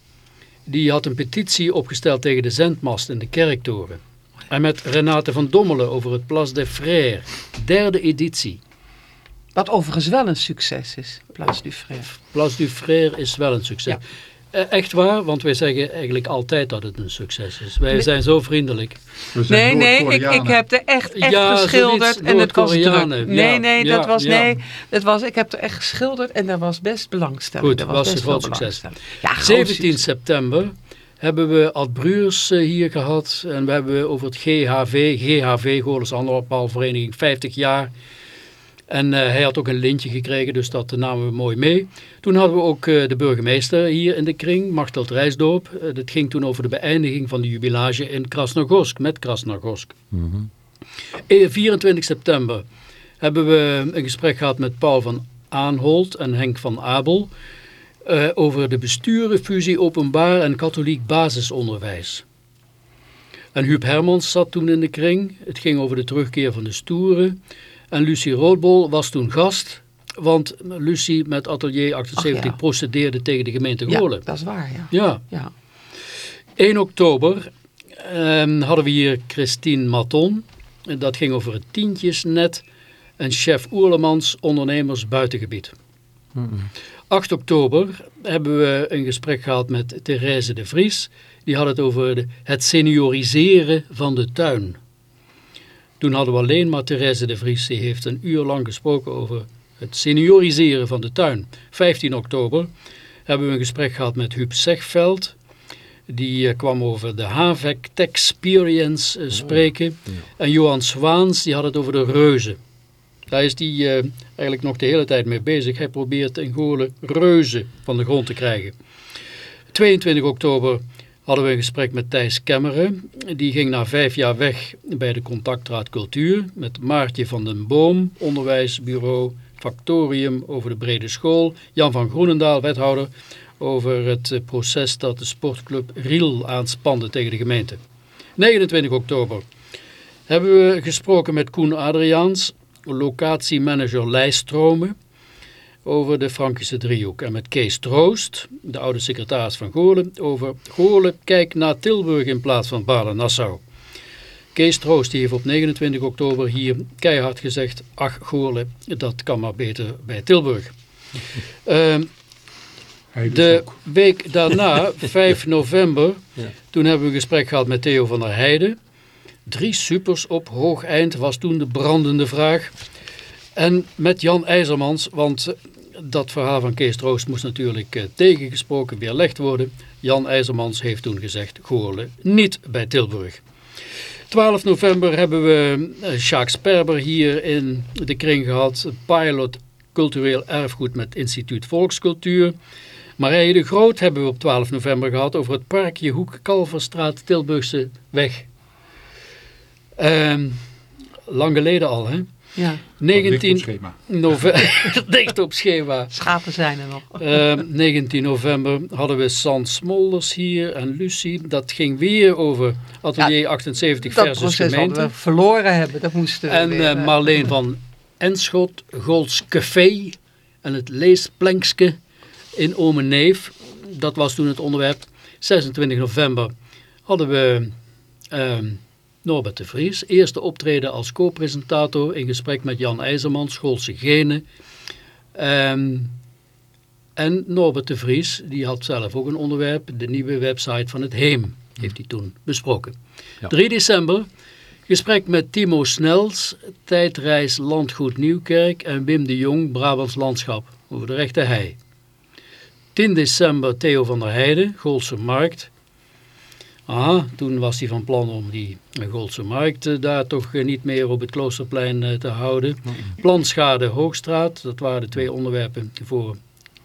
Die had een petitie opgesteld tegen de zendmast in de kerktoren. En met Renate van Dommelen over het Place des Frères, derde editie. Wat overigens wel een succes is, Place du Frère. Place du Frère is wel een succes. Echt waar, want wij zeggen eigenlijk altijd dat het een succes is. Wij Nee. zijn zo vriendelijk. Zijn Nee, nee, ik, ik heb er echt, echt Ja, geschilderd en het was druk. Nee, ja, nee, ja, dat was, ja. nee, dat was, ik heb er echt geschilderd en er was best belangstelling. Goed, er was best een groot succes. belangstelling. Ja, groot 17 succes. september hebben we Ad Bruurs eh, hier gehad. En we hebben over het GHV, GHV, Goorles Handbalvereniging, 50 jaar. En eh, hij had ook een lintje gekregen, dus dat namen we mooi mee. Toen hadden we ook eh, de burgemeester hier in de kring, Martelt Rijsdoop. Eh, dat ging toen over de beëindiging van de jubilage in Krasnogorsk, met Krasnogorsk. Eh, 24 september hebben we een gesprek gehad met Paul van Aanholt en Henk van Abel over de besturen, fusie openbaar en katholiek basisonderwijs. En Huub Hermans zat toen in de kring. Het ging over de terugkeer van de stoeren. En Lucie Roodbol was toen gast, want Lucie met Atelier 78 Ach ja. procedeerde tegen de gemeente Ja, Goorlen. dat is waar, ja. Ja, ja. 1 oktober ehm, hadden we hier Christine Maton. En Dat ging over het tientjesnet en chef Oerlemans ondernemers buitengebied. 8 oktober hebben we een gesprek gehad met Therese de Vries. Die had het over de- het senioriseren van de tuin. Toen hadden we alleen maar Therese de Vries. Die heeft een uur lang gesproken over het senioriseren van de tuin. 15 oktober hebben we een gesprek gehad met Huub Zegveld. Die eh, kwam over de HAVEC Experience eh, spreken. En Johan Zwaans die had het over de reuzen. Daar is hij eh, eigenlijk nog de hele tijd mee bezig. Hij probeert in Goorlen reuzen van de grond te krijgen. 22 oktober hadden we een gesprek met Thijs Kemmeren. Die ging na vijf jaar weg bij de Contactraad Cultuur. Met Maartje van den Boom, onderwijsbureau, factorium over de brede school. Jan van Groenendaal, wethouder, over het eh, proces dat de sportclub Riel aanspande tegen de gemeente. 29 oktober hebben we gesproken met Koen Adriaans, locatiemanager Lijststromen, over de Frankische driehoek. En met Kees Troost, de oude secretaris van Goorlen, over Goorlen kijk naar Tilburg in plaats van Balen-Nassau. Kees Troost die heeft op 29 oktober hier keihard gezegd, ach Goorlen, dat kan maar beter bij Tilburg. [LAUGHS] Ehm, dus de week daarna, [LAUGHS] 5 november, Ja. toen hebben we een gesprek gehad met Theo van der Heijden. Drie supers op hoog eind was toen de brandende vraag. En met Jan IJzermans, want dat verhaal van Kees Troost moest natuurlijk eh, tegengesproken, weerlegd worden. Jan IJzermans heeft toen gezegd, Goorlen niet bij Tilburg. 12 november hebben we eh, Sjaak Sperber hier in de kring gehad. Pilot cultureel erfgoed met instituut Volkscultuur. Marije de Groot hebben we op 12 november gehad over het parkje Hoek Kalverstraat Tilburgse weg. Ehm, lang geleden al, hè? Ja. Dat ligt op 19 schema. november. Dicht [LAUGHS] op schema. Schapen zijn er nog. Ehm, 19 november hadden we San Smolders hier en Lucie. Dat ging weer over atelier 78 Dat versus proces gemeente. hadden we verloren hebben. Dat moesten we En weer, eh, eh, Marleen van Enschot, Golds Café en het Leesplankske in Ome Neef. Dat was toen het onderwerp. 26 november hadden we ehm, Norbert de Vries. Eerste optreden als co-presentator in gesprek met Jan IJzerman, Schoolse Gene. Ehm, en Norbert de Vries, die had zelf ook een onderwerp. De nieuwe website van het Heem heeft hij toen besproken. Ja. 3 december Gesprek met Timo Snels, tijdreis Landgoed Nieuwkerk en Wim de Jong, Brabants Landschap, over de rechte hei. 10 december Theo van der Heijden, Goolse Markt. Aha, toen was hij van plan om die Goldse Markt eh, daar toch eh, niet meer op het Kloosterplein eh, te houden. Planschade Hoogstraat, dat waren de twee onderwerpen voor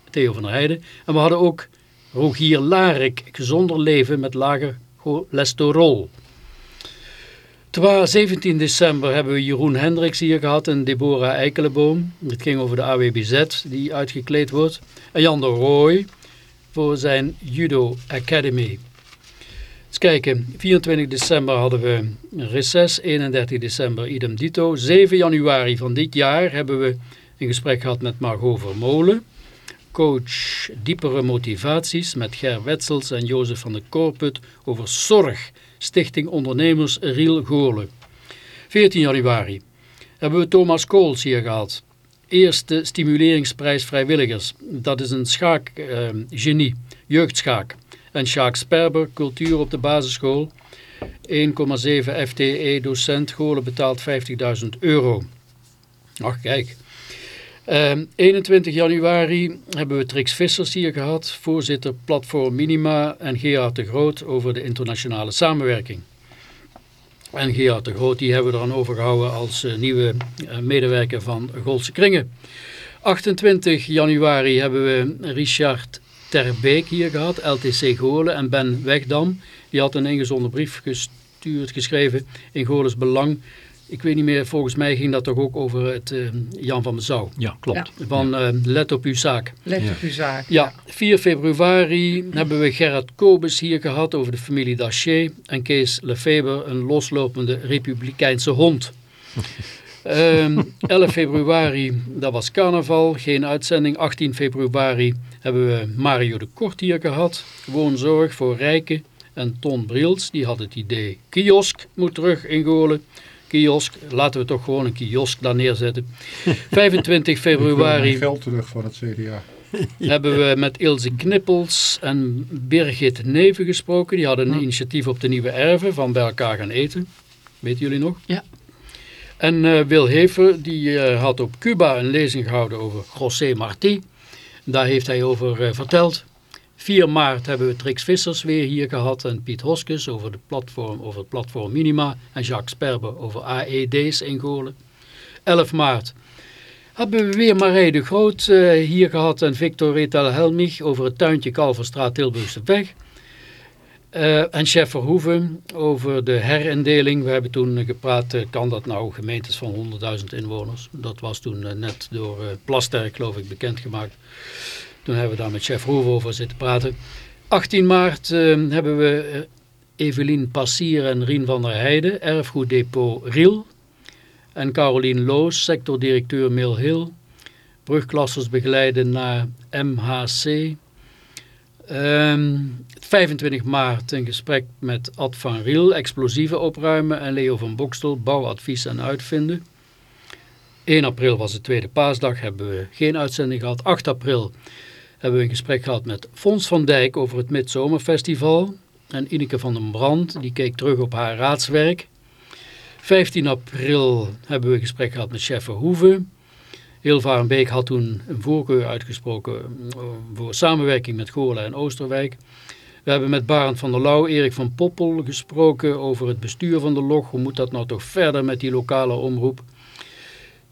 Theo van der Heijden. En we hadden ook Rogier Larik, gezonder leven met lager cholesterol. Terwijl 17 december hebben we Jeroen Hendricks hier gehad en Deborah Eikelenboom. Het ging over de AWBZ die uitgekleed wordt. En Jan de Rooij voor zijn Judo Academy. Eens kijken, 24 december hadden we een reces, 31 december idem dito. 7 januari van dit jaar hebben we een gesprek gehad met Margot Vermolen. Coach Diepere Motivaties met Ger Wetsels en Jozef van de Korput over zorg. Stichting Ondernemers Riel Goorlen. 14 januari hebben we Thomas Kools hier gehad. Eerste stimuleringsprijs vrijwilligers. Dat is een schaakgenie, uh, jeugdschaak. En Sjaak Sperber, cultuur op de basisschool. 1,7 FTE docent, Goorlen betaalt 50.000 euro. Ach kijk. Uh, 21 januari hebben we Trix Vissers hier gehad, voorzitter Platform Minima en Gerard de Groot over de internationale samenwerking. En Gerard de Groot die hebben we eraan overgehouden als uh, nieuwe uh, medewerker van Goldse Kringen. 28 januari hebben we Richard Terbeek hier gehad, LTC Goorlen en Ben Wegdam. Die had een ingezonden brief gestuurd, geschreven in Goorles Belang ik weet niet meer, volgens mij ging dat toch ook over het uh, Jan van Mezouw. Ja, klopt. Ja. Van uh, Let op uw zaak. Let ja. op uw zaak. Ja, 4 februari hebben we Gerard Kobus hier gehad over de familie Daché en Kees Lefeber, een loslopende republikeinse hond. [LAUGHS] um, 11 februari, dat was carnaval, geen uitzending. 18 februari hebben we Mario de Kort hier gehad, woonzorg voor rijken. En Ton Briels, die had het idee, kiosk moet terug in Goorlen kiosk. Laten we toch gewoon een kiosk daar neerzetten. [LAUGHS] 25 februari... geld terug van het CDA. [LAUGHS] hebben we met Ilse Knippels en Birgit Neven gesproken. Die hadden een initiatief op de Nieuwe Erven van bij elkaar gaan eten. Weten jullie nog? Ja. En uh, Wil Hever die uh, had op Cuba een lezing gehouden over José Martí. Daar heeft hij over uh, verteld. 4 maart hebben we Trix Vissers weer hier gehad en Piet Hoskes over, de platform, over het platform Minima en Jacques Sperber over AED's in Goorlen. 11 maart hebben we weer Marij de Groot hier gehad en Victor Retal Helmich over het tuintje Kalverstraat Tilburgse Weg. Uh, en chef Verhoeven over de herindeling. We hebben toen gepraat, uh, kan dat nou gemeentes van 100.000 inwoners? Dat was toen net door Plasterk geloof ik bekendgemaakt. Toen hebben we daar met chef Roever over zitten praten. 18 maart hebben we Evelien Passier en Rien van der Heijden, erfgoeddepot Riel. En Carolien Loos, sectordirecteur Mill Hill. Brugklassers begeleiden naar MHC. Um, 25 maart een gesprek met Ad van Riel, explosieven opruimen. En Leo van Bokstel, bouwadvies en uitvinden. 1 april was de tweede paasdag, hebben we geen uitzending gehad. 8 april hebben we een gesprek gehad met Fons van Dijk over het Midzomerfestival. En Ineke van den Brand, die keek terug op haar raadswerk. 15 april hebben we een gesprek gehad met chef Verhoeven. Hilva Beek had toen een voorkeur uitgesproken voor samenwerking met Goorla en Oosterwijk. We hebben met Barend van der Lauw, Erik van Poppel gesproken over het bestuur van de log. Hoe moet dat nou toch verder met die lokale omroep?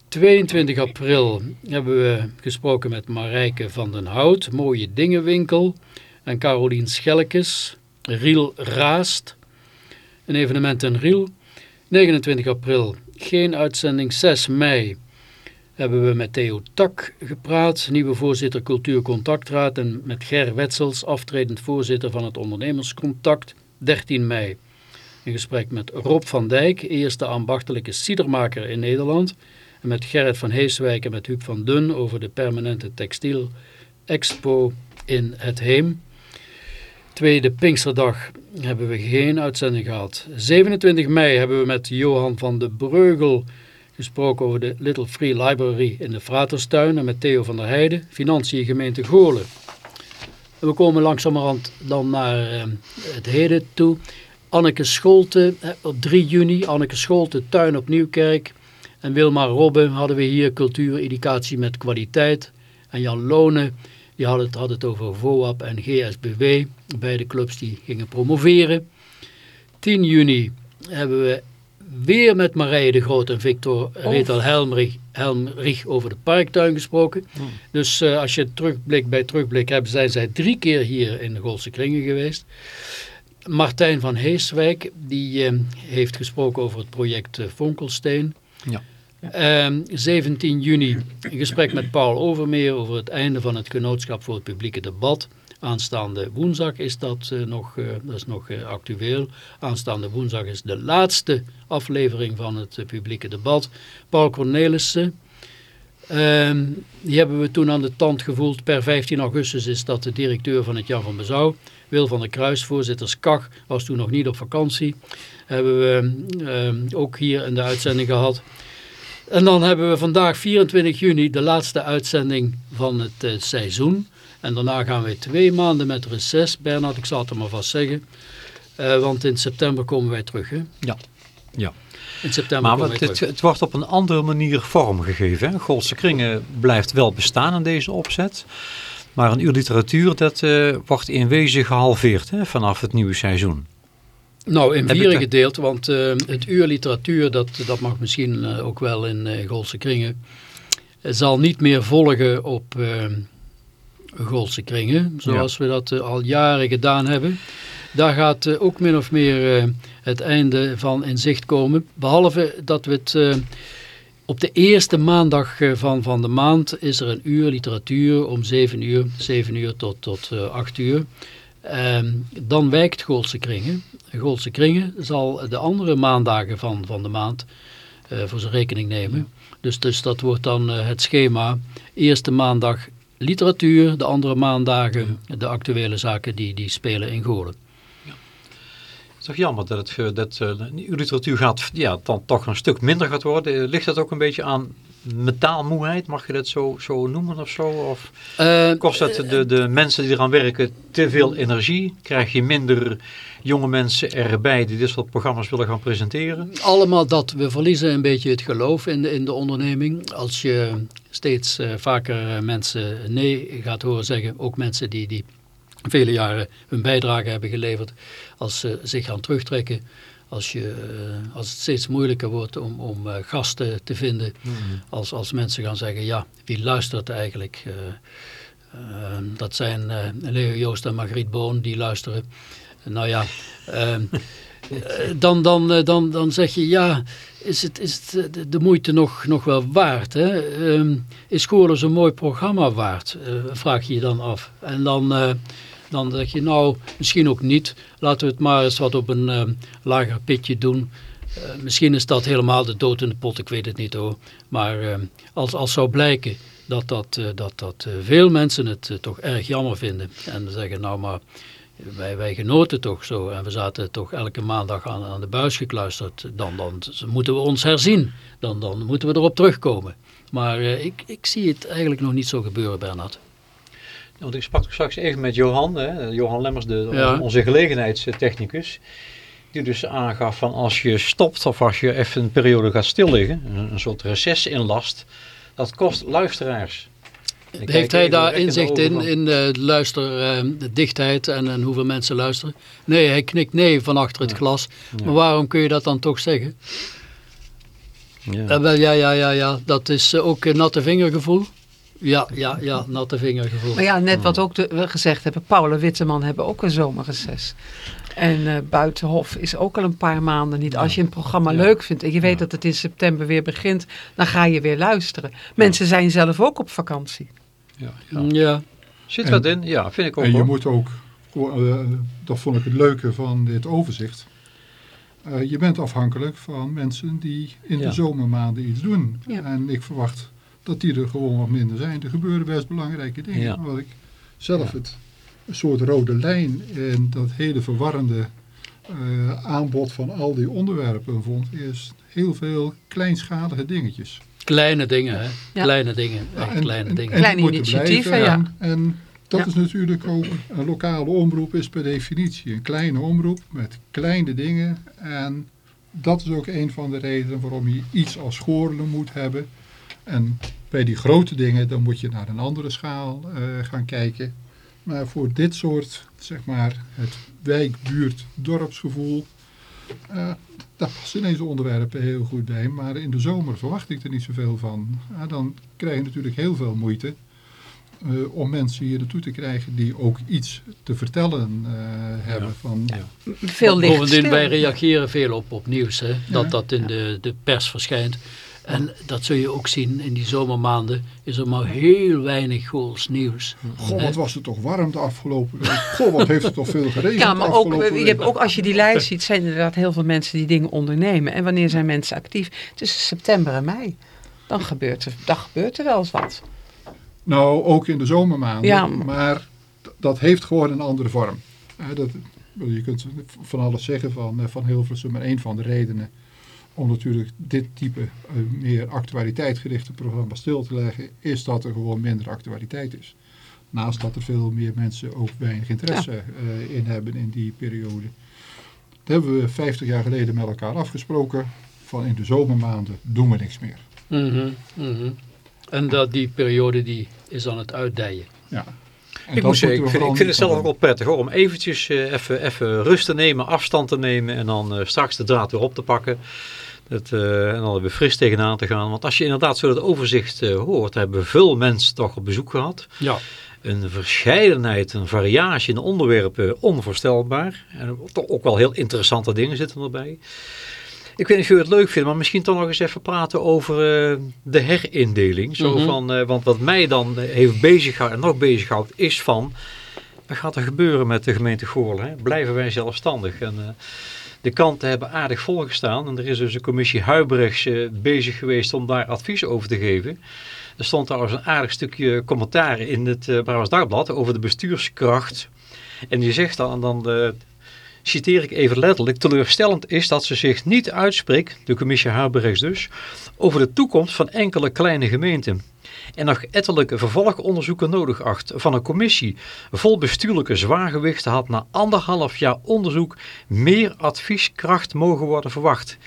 22 april hebben we gesproken met Marijke van den Hout, Mooie Dingenwinkel. En Carolien Schelkes, Riel Raast. Een evenement in Riel. 29 april, geen uitzending. 6 mei hebben we met Theo Tak gepraat, nieuwe voorzitter Cultuurcontactraad. En met Ger Wetsels, aftredend voorzitter van het ondernemerscontact. 13 mei, een gesprek met Rob van Dijk, eerste ambachtelijke cidermaker in Nederland met Gerrit van Heeswijk en met Huub van Dun over de permanente textiel expo in het Heem. Tweede Pinksterdag hebben we geen uitzending gehad. 27 mei hebben we met Johan van de Breugel gesproken over de Little Free Library in de Fraterstuin en met Theo van der Heijden, Financiën gemeente Goorlen. we komen langzamerhand dan naar uh, het heden toe. Anneke Scholte op 3 juni, Anneke Scholte, Tuin op Nieuwkerk. En Wilma Robbe hadden we hier cultuur, educatie met kwaliteit. En Jan Lonen, die had het, had het over VOAP en GSBW. Beide clubs die gingen promoveren. 10 juni hebben we weer met Marije de Groot en Victor Retal Helmrich, Helmrich over de parktuin gesproken. Hmm. Dus eh, als je terugblik bij terugblik hebt, zijn zij drie keer hier in de Goolse Kringen geweest. Martijn van Heeswijk, die eh, heeft gesproken over het project eh, Vonkelsteen. Ja. Ehm, 17 juni een gesprek met Paul Overmeer over het einde van het genootschap voor het publieke debat. Aanstaande woensdag is dat eh, nog, eh, dat is nog eh, actueel. Aanstaande woensdag is de laatste aflevering van het eh, publieke debat. Paul Cornelissen, ehm, die hebben we toen aan de tand gevoeld. Per 15 augustus is dat de directeur van het Jan van Bezouw. Wil van der Kruis, voorzitter SKAG, was toen nog niet op vakantie. Hebben we ehm, ook hier in de uitzending gehad. En dan hebben we vandaag 24 juni de laatste uitzending van het eh, seizoen. En daarna gaan we twee maanden met reces. Bernard, ik zal het maar vast zeggen. Eh, want in september komen wij terug. Hè? Ja. Ja. In september Maar wat, het, het wordt op een andere manier vormgegeven. Hè? Goldse Kringen blijft wel bestaan in deze opzet. Maar een uur literatuur, dat eh, wordt in wezen gehalveerd hè, vanaf het nieuwe seizoen. Nou, in vieren de- gedeeld, want eh, het uur literatuur, dat, dat mag misschien eh, ook wel in uh, Goolse Kringen, zal niet meer volgen op eh Goolse Kringen, zoals we dat al jaren gedaan hebben. Daar gaat eh, ook min of meer eh, het einde van in zicht komen, behalve dat we het... eh, op de eerste maandag van, van de maand is er een uur literatuur om 7 uur, 7 uur tot, tot eh, 8 uur. Ehm, dan wijkt Goolse Kringen. Goolse Kringen zal de andere maandagen van, van de maand voor zijn rekening nemen. Dus, dus dat wordt dan het schema. Eerste maandag literatuur, de andere maandagen de actuele zaken die, die spelen in Goorlen. Toch jammer dat, het, dat eh, de uur literatuur gaat, ja, dan toch een stuk minder gaat worden. Eh, Ligt dat ook een beetje aan metaalmoeheid? Mag je dat zo, zo noemen of zo? Of Eh, kost dat de, de mensen die eraan werken te veel energie? Krijg je minder jonge mensen erbij die dit soort programma's willen gaan presenteren? Allemaal dat. We verliezen een beetje het geloof in de, in de onderneming. Als je steeds eh, vaker eh, mensen nee gaat horen zeggen, ook mensen die, die vele jaren hun bijdrage hebben geleverd, als ze zich gaan terugtrekken, als, je, eh, als het steeds moeilijker wordt om, om eh, gasten te vinden, als, als mensen gaan zeggen, ja, wie luistert eigenlijk? Eh, eh, dat zijn eh, Leo Joost en Margriet Boon, die luisteren. Nou ja, ehm, [LAUGHS] eh, dan, dan, dan, dan zeg je, ja, is het, is het de, de moeite nog, nog wel waard? Hè? Ehm, is Scholen zo'n mooi programma waard? Vraag je je dan af. En dan, dan zeg je, nou, misschien ook niet. Laten we het maar eens wat op een eh, lager pitje doen. Eh, misschien is dat helemaal de dood in de pot, ik weet het niet hoor. Maar eh, als, als zou blijken dat, dat, eh, dat, dat eh, veel mensen het toch erg jammer vinden. En zeggen, nou maar, wij, wij genoten toch zo. En we zaten toch elke maandag aan, aan de buis gekluisterd. Dan, dan moeten we ons herzien. Dan, dan moeten we erop terugkomen. Maar ik, ik zie het eigenlijk nog niet zo gebeuren, Bernhard. Want ik sprak straks even met Johan, hè, Johan Lemmers, de, Ja. onze gelegenheidstechnicus. Die dus aangaf van als je stopt of als je even een periode gaat stilliggen, een, een soort reces inlast, dat kost luisteraars. Heeft hij daar inzicht in, in de luister, eh, de dichtheid en, en hoeveel mensen luisteren? Nee, hij knikt nee van achter het Ja. glas. Ja. Maar waarom kun je dat dan toch zeggen? Ja. Ja, wel, ja, ja, ja, ja. Dat is eh, ook een natte vingergevoel. Ja, ja, ja, natte vingergevoel. Maar ja, net wat ook de, we gezegd hebben, Paul en Witteman hebben ook een zomerreces. En eh, Buitenhof is ook al een paar maanden niet. Als je een programma Ja. leuk vindt en je weet Ja. dat het in september weer begint, dan ga je weer luisteren. Mensen zijn zelf ook op vakantie. Ja, ja. Ja, Zit En- wat in? Ja, vind ik ook En je hoor. moet ook, eh, dat vond ik het leuke van dit overzicht. Eh, je bent afhankelijk van mensen die in Ja. de zomermaanden iets doen. Ja. En ik verwacht dat die er gewoon wat minder zijn. Er gebeuren best belangrijke dingen. Ja. Wat ik zelf Ja. het een soort rode lijn in dat hele verwarrende eh, aanbod van al die onderwerpen vond, is heel veel kleinschalige dingetjes. kleine dingen, hè. Ja. Kleine dingen, En- kleine en- dingen. en Kleine die moeten initiatieven, blijven. ja. En, en dat Ja. is natuurlijk ook, een lokale omroep is per definitie een kleine omroep met kleine dingen. En dat is ook een van de redenen waarom je iets als Schoorlen moet hebben. En bij die grote dingen, dan moet je naar een andere schaal eh, gaan kijken. Maar voor dit soort, zeg maar, het wijk, buurt, dorpsgevoel, Uh, daar passen deze onderwerpen heel goed bij. Maar in de zomer verwacht ik er niet zoveel van. dan krijg je natuurlijk heel veel moeite uh, om mensen hier naartoe te krijgen die ook iets te vertellen uh, hebben. Van, ja. Veel licht Bovendien, wij reageren veel op, op nieuws. Hè? Dat dat in de, de pers verschijnt. En dat zul je ook zien in die zomermaanden. Is er maar heel weinig Gools nieuws. Goh, wat was het toch warm de afgelopen week. [LAUGHS] Goh, wat heeft het toch veel geregend Ja, maar ook, je hebt ook als je die lijst ziet, zijn er inderdaad heel veel mensen die dingen ondernemen. En wanneer zijn mensen actief? Tussen september en mei. Dan gebeurt er, dan gebeurt er wel eens wat. Nou, ook in de zomermaanden. Ja. Maar dat heeft gewoon een andere vorm. dat, je kunt van alles zeggen van, eh, van Hilversum, maar een van de redenen om natuurlijk dit type uh, meer actualiteitgerichte programma stil te leggen, is dat er gewoon minder actualiteit is. Naast dat er veel meer mensen ook weinig interesse uh, in hebben in die periode. Dat hebben we 50 jaar geleden met elkaar afgesproken. Van in de zomermaanden doen we niks meer. Mm -hmm, mm -hmm. En dat die periode die is aan het uitdijen. Ja. ik moet zeggen, ik vind, ik vind, het zelf ook wel prettig hoor, om eventjes uh, even, even rust te nemen, afstand te nemen en dan uh, straks de draad weer op te pakken. Dat, uh, en dan weer fris tegenaan te gaan. Want als je inderdaad zo het overzicht uh, hoort, hebben veel mensen toch op bezoek gehad. Ja. Een verscheidenheid, een variatie in onderwerpen, onvoorstelbaar. En toch ook wel heel interessante dingen zitten erbij. Ik weet niet of je het leuk vindt, maar misschien toch nog eens even praten over uh, de herindeling. Zo mm -hmm. van, want wat mij dan heeft bezighouden en nog bezighoudt is van... Wat gaat er gebeuren met de gemeente Goorlen? Blijven wij zelfstandig? En de kanten hebben aardig volgestaan. En er is dus een commissie Huibrechts uh, bezig geweest om daar advies over te geven. Er stond trouwens een aardig stukje commentaar in het uh, Brabants Dagblad over de bestuurskracht. En die zegt dan, dan uh, citeer ik even letterlijk, teleurstellend is dat ze zich niet uitspreekt, de commissie Huibrechts dus, over de toekomst van enkele kleine gemeenten en nog ettelijke vervolgonderzoeken nodig acht van een commissie vol bestuurlijke zwaargewichten had na anderhalf jaar onderzoek meer advieskracht mogen worden verwacht.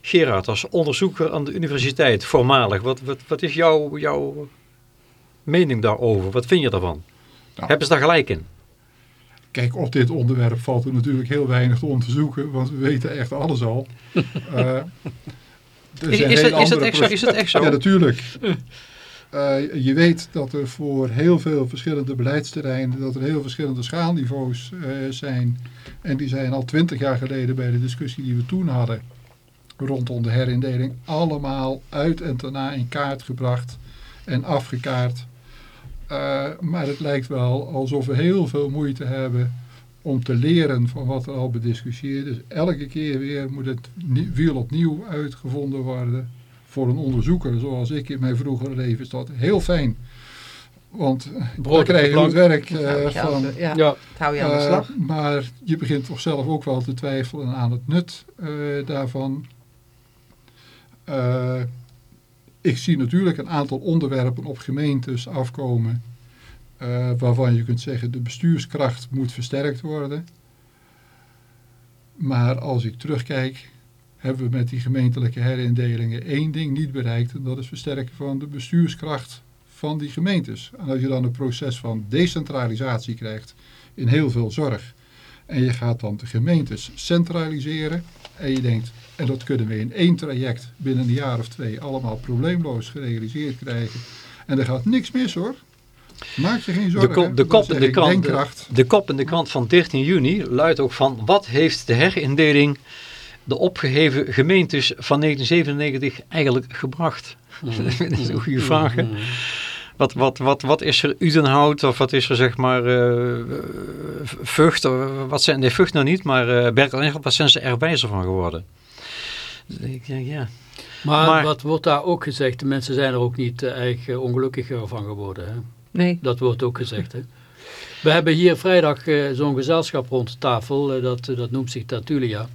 Gerard, als onderzoeker aan de universiteit, voormalig, wat, wat, wat is jouw, jouw mening daarover? Wat vind je daarvan? Nou, Hebben ze daar gelijk in? Kijk, op dit onderwerp valt er natuurlijk heel weinig te onderzoeken, want we weten echt alles al. uh, [LAUGHS] is, is, het, is, het echt zo, is het echt zo? Ja, natuurlijk. Uh, je weet dat er voor heel veel verschillende beleidsterreinen, dat er heel verschillende schaalniveaus uh, zijn. En die zijn al twintig jaar geleden bij de discussie die we toen hadden rondom de herindeling allemaal uit en daarna in kaart gebracht en afgekaart. Uh, maar het lijkt wel alsof we heel veel moeite hebben om te leren van wat er al bediscussieerd is. Elke keer weer moet het wiel opnieuw uitgevonden worden voor een onderzoeker zoals ik in mijn vroegere leven is dat heel fijn. Want dan krijg je het werk uh, van. ja, ja. hou je aan de slag. Uh, maar je begint toch zelf ook wel te twijfelen aan het nut uh, daarvan. Ik zie natuurlijk een aantal onderwerpen op gemeentes afkomen. waarvan je kunt zeggen de bestuurskracht moet versterkt worden. Maar als ik terugkijk hebben we met die gemeentelijke herindelingen één ding niet bereikt. En dat is versterken van de bestuurskracht van die gemeentes. En als je dan een proces van decentralisatie krijgt in heel veel zorg. En je gaat dan de gemeentes centraliseren. En je denkt, en dat kunnen we in één traject binnen een jaar of twee allemaal probleemloos gerealiseerd krijgen. En er gaat niks mis hoor. Maak je geen zorgen. De kop, de kop, in de, krant, de, de kop in de krant van 13 juni luidt ook van wat heeft de herindeling de opgeheven gemeentes van 1997 eigenlijk gebracht? Mm. [LAUGHS] dat is een goede vraag. Hè? Mm. Wat, wat, wat, wat is er Udenhout of wat is er zeg maar uh, Vught? Wat zijn, nee, Vught nog niet, maar uh, Berkel wat zijn ze er wijzer van geworden? Dus ik denk, ja. Maar, maar, wat wordt daar ook gezegd? De mensen zijn er ook niet uh, erg ongelukkiger van geworden. Hè? Nee. Dat wordt ook gezegd. Hè? We hebben hier vrijdag zo'n gezelschap rond de tafel, dat, dat noemt zich Tatulia.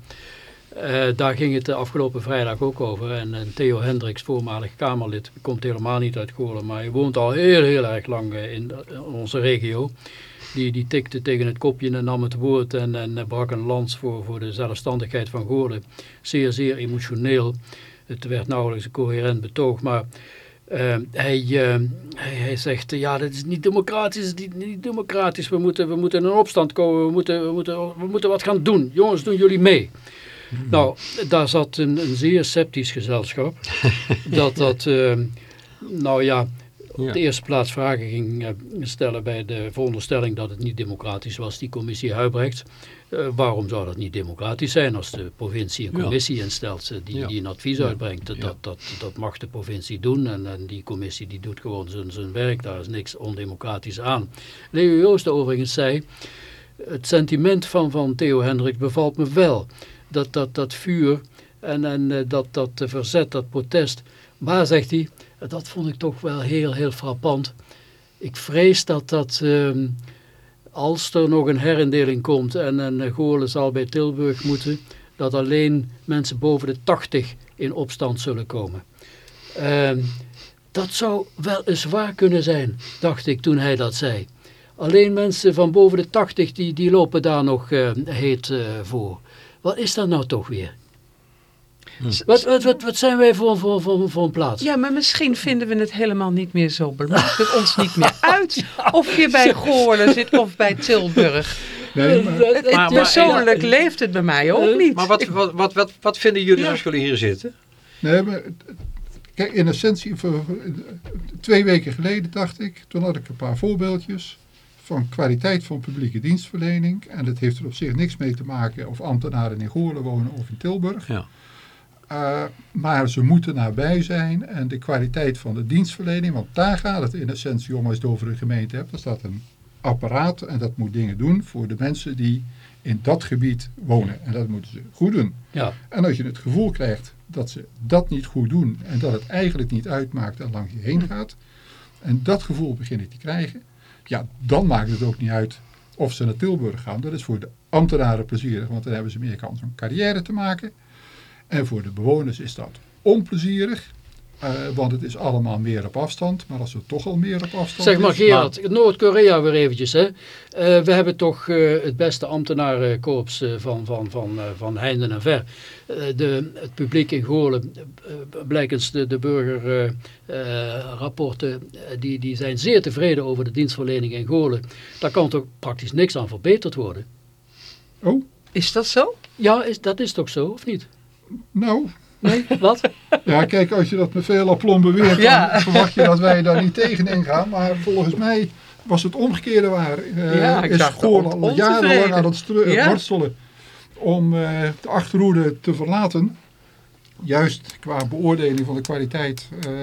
Uh, daar ging het de afgelopen vrijdag ook over. En, en Theo Hendricks, voormalig Kamerlid, komt helemaal niet uit Goorlen, maar hij woont al heel, heel erg lang uh, in, in, onze regio. Die, die tikte tegen het kopje en nam het woord en, en brak een lans voor, voor de zelfstandigheid van Goorlen. Zeer, zeer emotioneel. Het werd nauwelijks een coherent betoog, maar uh, hij, hij, hij, zegt, ja, dat is niet democratisch, is niet, niet, democratisch. We moeten, we moeten in een opstand komen, we moeten, we, moeten, we moeten wat gaan doen. Jongens, doen jullie mee. Nou, daar zat een, een zeer sceptisch gezelschap. [LAUGHS] dat dat, uh, nou ja, op de eerste plaats vragen ging uh, stellen bij de veronderstelling dat het niet democratisch was, die commissie Huibrecht. Uh, waarom zou dat niet democratisch zijn als de provincie een commissie ja. instelt die, ja. die een advies uitbrengt? Dat, dat, dat, dat mag de provincie doen en, en die commissie die doet gewoon zijn, zijn werk, daar is niks ondemocratisch aan. Leo Joost overigens zei, het sentiment van, van Theo Hendrik bevalt me wel. Dat, dat, dat vuur en, en dat, dat verzet, dat protest. Maar, zegt hij, dat vond ik toch wel heel, heel frappant. Ik vrees dat dat, uh, als er nog een herindeling komt en een Goorlen zal bij Tilburg moeten, dat alleen mensen boven de 80 in opstand zullen komen. Uh, dat zou wel eens waar kunnen zijn, dacht ik toen hij dat zei. Alleen mensen van boven de 80 die, die lopen daar nog uh, heet uh, voor. Wat is dat nou toch weer? Hm. Wat, wat, wat, wat zijn wij voor, voor, voor, voor een plaats? Ja, maar misschien vinden we het helemaal niet meer zo belangrijk. Het ons niet meer uit of je bij [LAUGHS] Goorlen zit of bij Tilburg. Nee, maar, het, maar, persoonlijk maar, leeft het bij mij ook niet. Maar wat, wat, wat, wat, wat vinden jullie ja. als jullie hier zitten? Nee, maar kijk, in essentie, twee weken geleden dacht ik, toen had ik een paar voorbeeldjes van kwaliteit van publieke dienstverlening. En dat heeft er op zich niks mee te maken of ambtenaren in Goorlen wonen of in Tilburg. Ja. Uh, maar ze moeten nabij zijn en de kwaliteit van de dienstverlening, want daar gaat het in essentie om als je het over een gemeente hebt. Er staat een apparaat en dat moet dingen doen voor de mensen die in dat gebied wonen. En dat moeten ze goed doen. Ja. En als je het gevoel krijgt dat ze dat niet goed doen en dat het eigenlijk niet uitmaakt en lang je heen gaat, en dat gevoel begin ik te krijgen, ja, dan maakt het ook niet uit of ze naar Tilburg gaan. Dat is voor de ambtenaren plezierig, want dan hebben ze meer kans om carrière te maken. En voor de bewoners is dat onplezierig. Uh, want het is allemaal meer op afstand. Maar als het toch al meer op afstand Zeg maar Gerard, Noord-Korea weer eventjes. Hè. Uh, we hebben toch uh, het beste ambtenarenkorps van, van, van, van Heinden en Ver. de, het publiek in Goorlen, blijkens de, de burgerrapporten, die, die zijn zeer tevreden over de dienstverlening in Goorlen. Daar kan toch praktisch niks aan verbeterd worden? Oh. Is dat zo? Ja, is, dat is toch zo, of niet? Nou... Nee, wat? Ja, kijk, als je dat met veel aplomb beweert, ja. dan verwacht je dat wij daar niet tegen ingaan. Maar volgens mij was het omgekeerde waar. Uh, ja, is gewoon al jarenlang aan het ja. worstelen om uh, de achterhoede te verlaten. Juist qua beoordeling van de kwaliteit uh,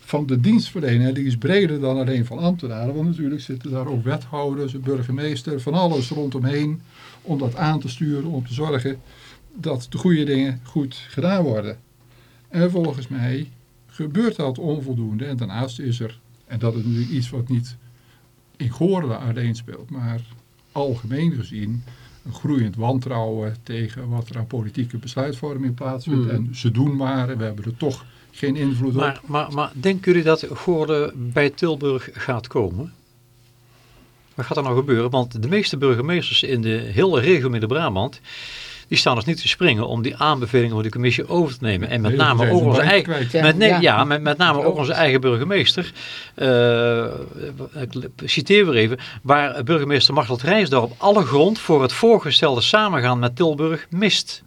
van de dienstverlening. Die is breder dan alleen van ambtenaren. Want natuurlijk zitten daar ook wethouders, burgemeester, van alles rondomheen. Om dat aan te sturen, om te zorgen dat de goede dingen goed gedaan worden. En volgens mij gebeurt dat onvoldoende. En daarnaast is er, en dat is natuurlijk iets wat niet in Goorlen alleen speelt, maar algemeen gezien een groeiend wantrouwen tegen wat er aan politieke besluitvorming plaatsvindt. Mm. En ze doen maar en we hebben er toch geen invloed maar, op. Maar, maar denken jullie dat Goorlen bij Tilburg gaat komen? Wat gaat er nou gebeuren? Want de meeste burgemeesters in de hele regio Midden-Brabant die staan dus niet te springen om die aanbevelingen van de commissie over te nemen. En met name ook onze eigen, met, nee, ja. met, met name ook onze eigen burgemeester. Uh, ik citeer weer even, waar burgemeester Martel Rijsdorp alle grond voor het voorgestelde samengaan met Tilburg mist.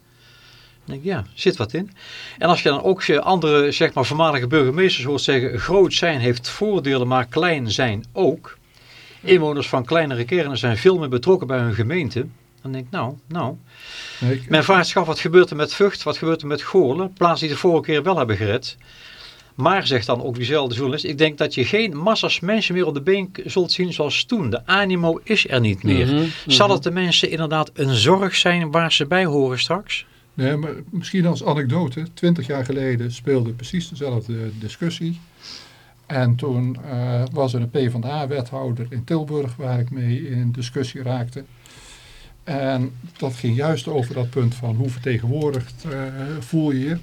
Denk ja, zit wat in. En als je dan ook andere, zeg maar, voormalige burgemeesters hoort zeggen, groot zijn heeft voordelen, maar klein zijn ook. Inwoners van kleinere kernen zijn veel meer betrokken bij hun gemeente. Dan denk ik, nou, nou. Nee, Mijn vaartschap, wat gebeurt er met Vught, wat gebeurt er met Goorlen? Plaats die de vorige keer wel hebben gered. Maar, zegt dan ook diezelfde journalist, ik denk dat je geen massas mensen meer op de been zult zien zoals toen. De animo is er niet meer. Mm -hmm, Zal het de mensen inderdaad een zorg zijn waar ze bij horen straks? Nee, maar misschien als anekdote. Twintig jaar geleden speelde precies dezelfde discussie. En toen uh, was er een PvdA-wethouder in Tilburg waar ik mee in discussie raakte. En dat ging juist over dat punt van hoe vertegenwoordigd uh, voel je je.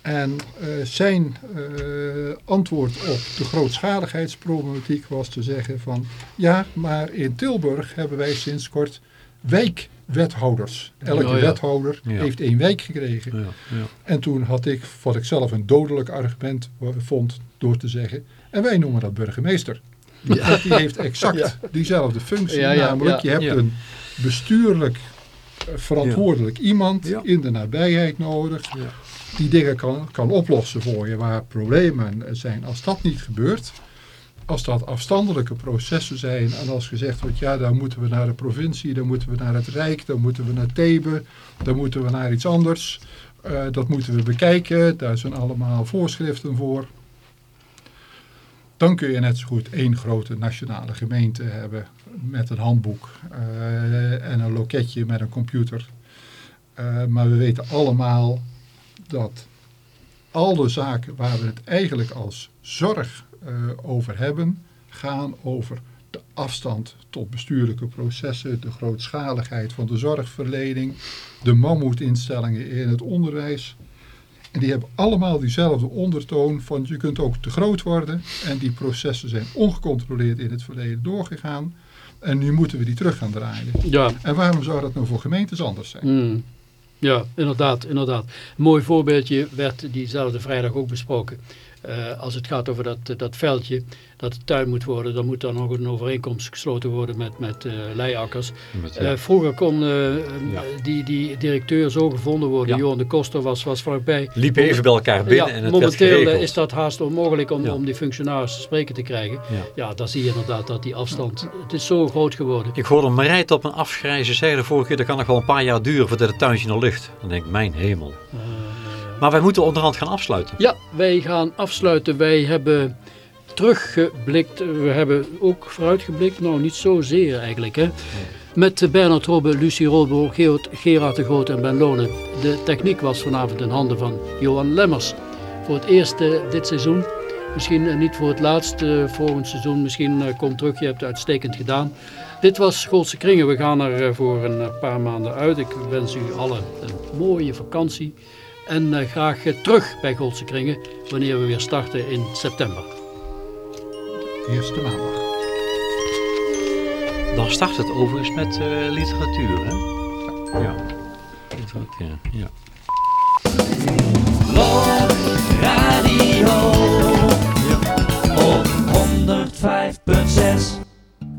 En uh, zijn uh, antwoord op de grootschaligheidsproblematiek was te zeggen van... ja, maar in Tilburg hebben wij sinds kort wijkwethouders. Elke ja, ja. wethouder ja. heeft één wijk gekregen. En toen had ik, wat ik zelf een dodelijk argument vond, door te zeggen... en wij noemen dat burgemeester. [LAUGHS] Die heeft exact diezelfde functie, namelijk je hebt een bestuurlijk verantwoordelijk iemand in de nabijheid nodig die dingen kan, kan oplossen voor je waar problemen zijn. Als dat niet gebeurt, als dat afstandelijke processen zijn en als gezegd wordt ja dan moeten we naar de provincie, dan moeten we naar het Rijk, dan moeten we naar Thebe, dan moeten we naar iets anders. Eh, dat moeten we bekijken, daar zijn allemaal voorschriften voor. Dan kun je net zo goed één grote nationale gemeente hebben met een handboek eh, en een loketje met een computer. Eh, maar we weten allemaal dat alle zaken waar we het eigenlijk als zorg eh, over hebben, gaan over de afstand tot bestuurlijke processen, de grootschaligheid van de zorgverlening, de mammoetinstellingen in het onderwijs. En die hebben allemaal diezelfde ondertoon van je kunt ook te groot worden en die processen zijn ongecontroleerd in het verleden doorgegaan en nu moeten we die terug gaan draaien. Ja, En waarom zou dat nou voor gemeentes anders zijn? Mm. Ja, inderdaad, inderdaad. Een mooi voorbeeldje werd diezelfde vrijdag ook besproken. Eh, als het gaat over dat, dat veldje, dat het tuin moet worden, dan moet dan nog een overeenkomst gesloten worden met, met eh, leiakkers. Met, Eh, vroeger kon eh, Ja. die, die directeur zo gevonden worden. Ja. Johan de Koster was, was vlakbij. liepen even bij elkaar binnen en het momenteel eh, is dat haast onmogelijk om, om die functionaris te spreken te krijgen. Ja. Dan zie je inderdaad dat die afstand, het is zo groot geworden. Ik hoorde Marijt op een afgrijze zeggen de vorige keer, dat kan nog wel een paar jaar duren voordat het tuintje nog ligt. Dan denk ik, mijn hemel. Maar wij moeten onderhand gaan afsluiten. Ja, wij gaan afsluiten. Wij hebben teruggeblikt. We hebben ook vooruitgeblikt. Nou, niet zozeer eigenlijk. Hè. Met Bernard Robbe, Lucie Rolbo, Geert, Gerard de Groot en Ben Lonen. De techniek was vanavond in handen van Johan Lemmers. Voor het eerst eh, dit seizoen. Misschien eh, niet voor het laatste eh, volgend seizoen. Misschien eh, komt terug. Je hebt het uitstekend gedaan. Dit was Schoolse Kringen. We gaan er voor een paar maanden uit. Ik wens u allen een mooie vakantie. En eh, graag eh, terug bij Goldse Kringen wanneer we weer starten in september. Eerste maandag. Dan start het overigens met eh, literatuur. Hè? Ja. Literatuur, ja. Radio op 105.8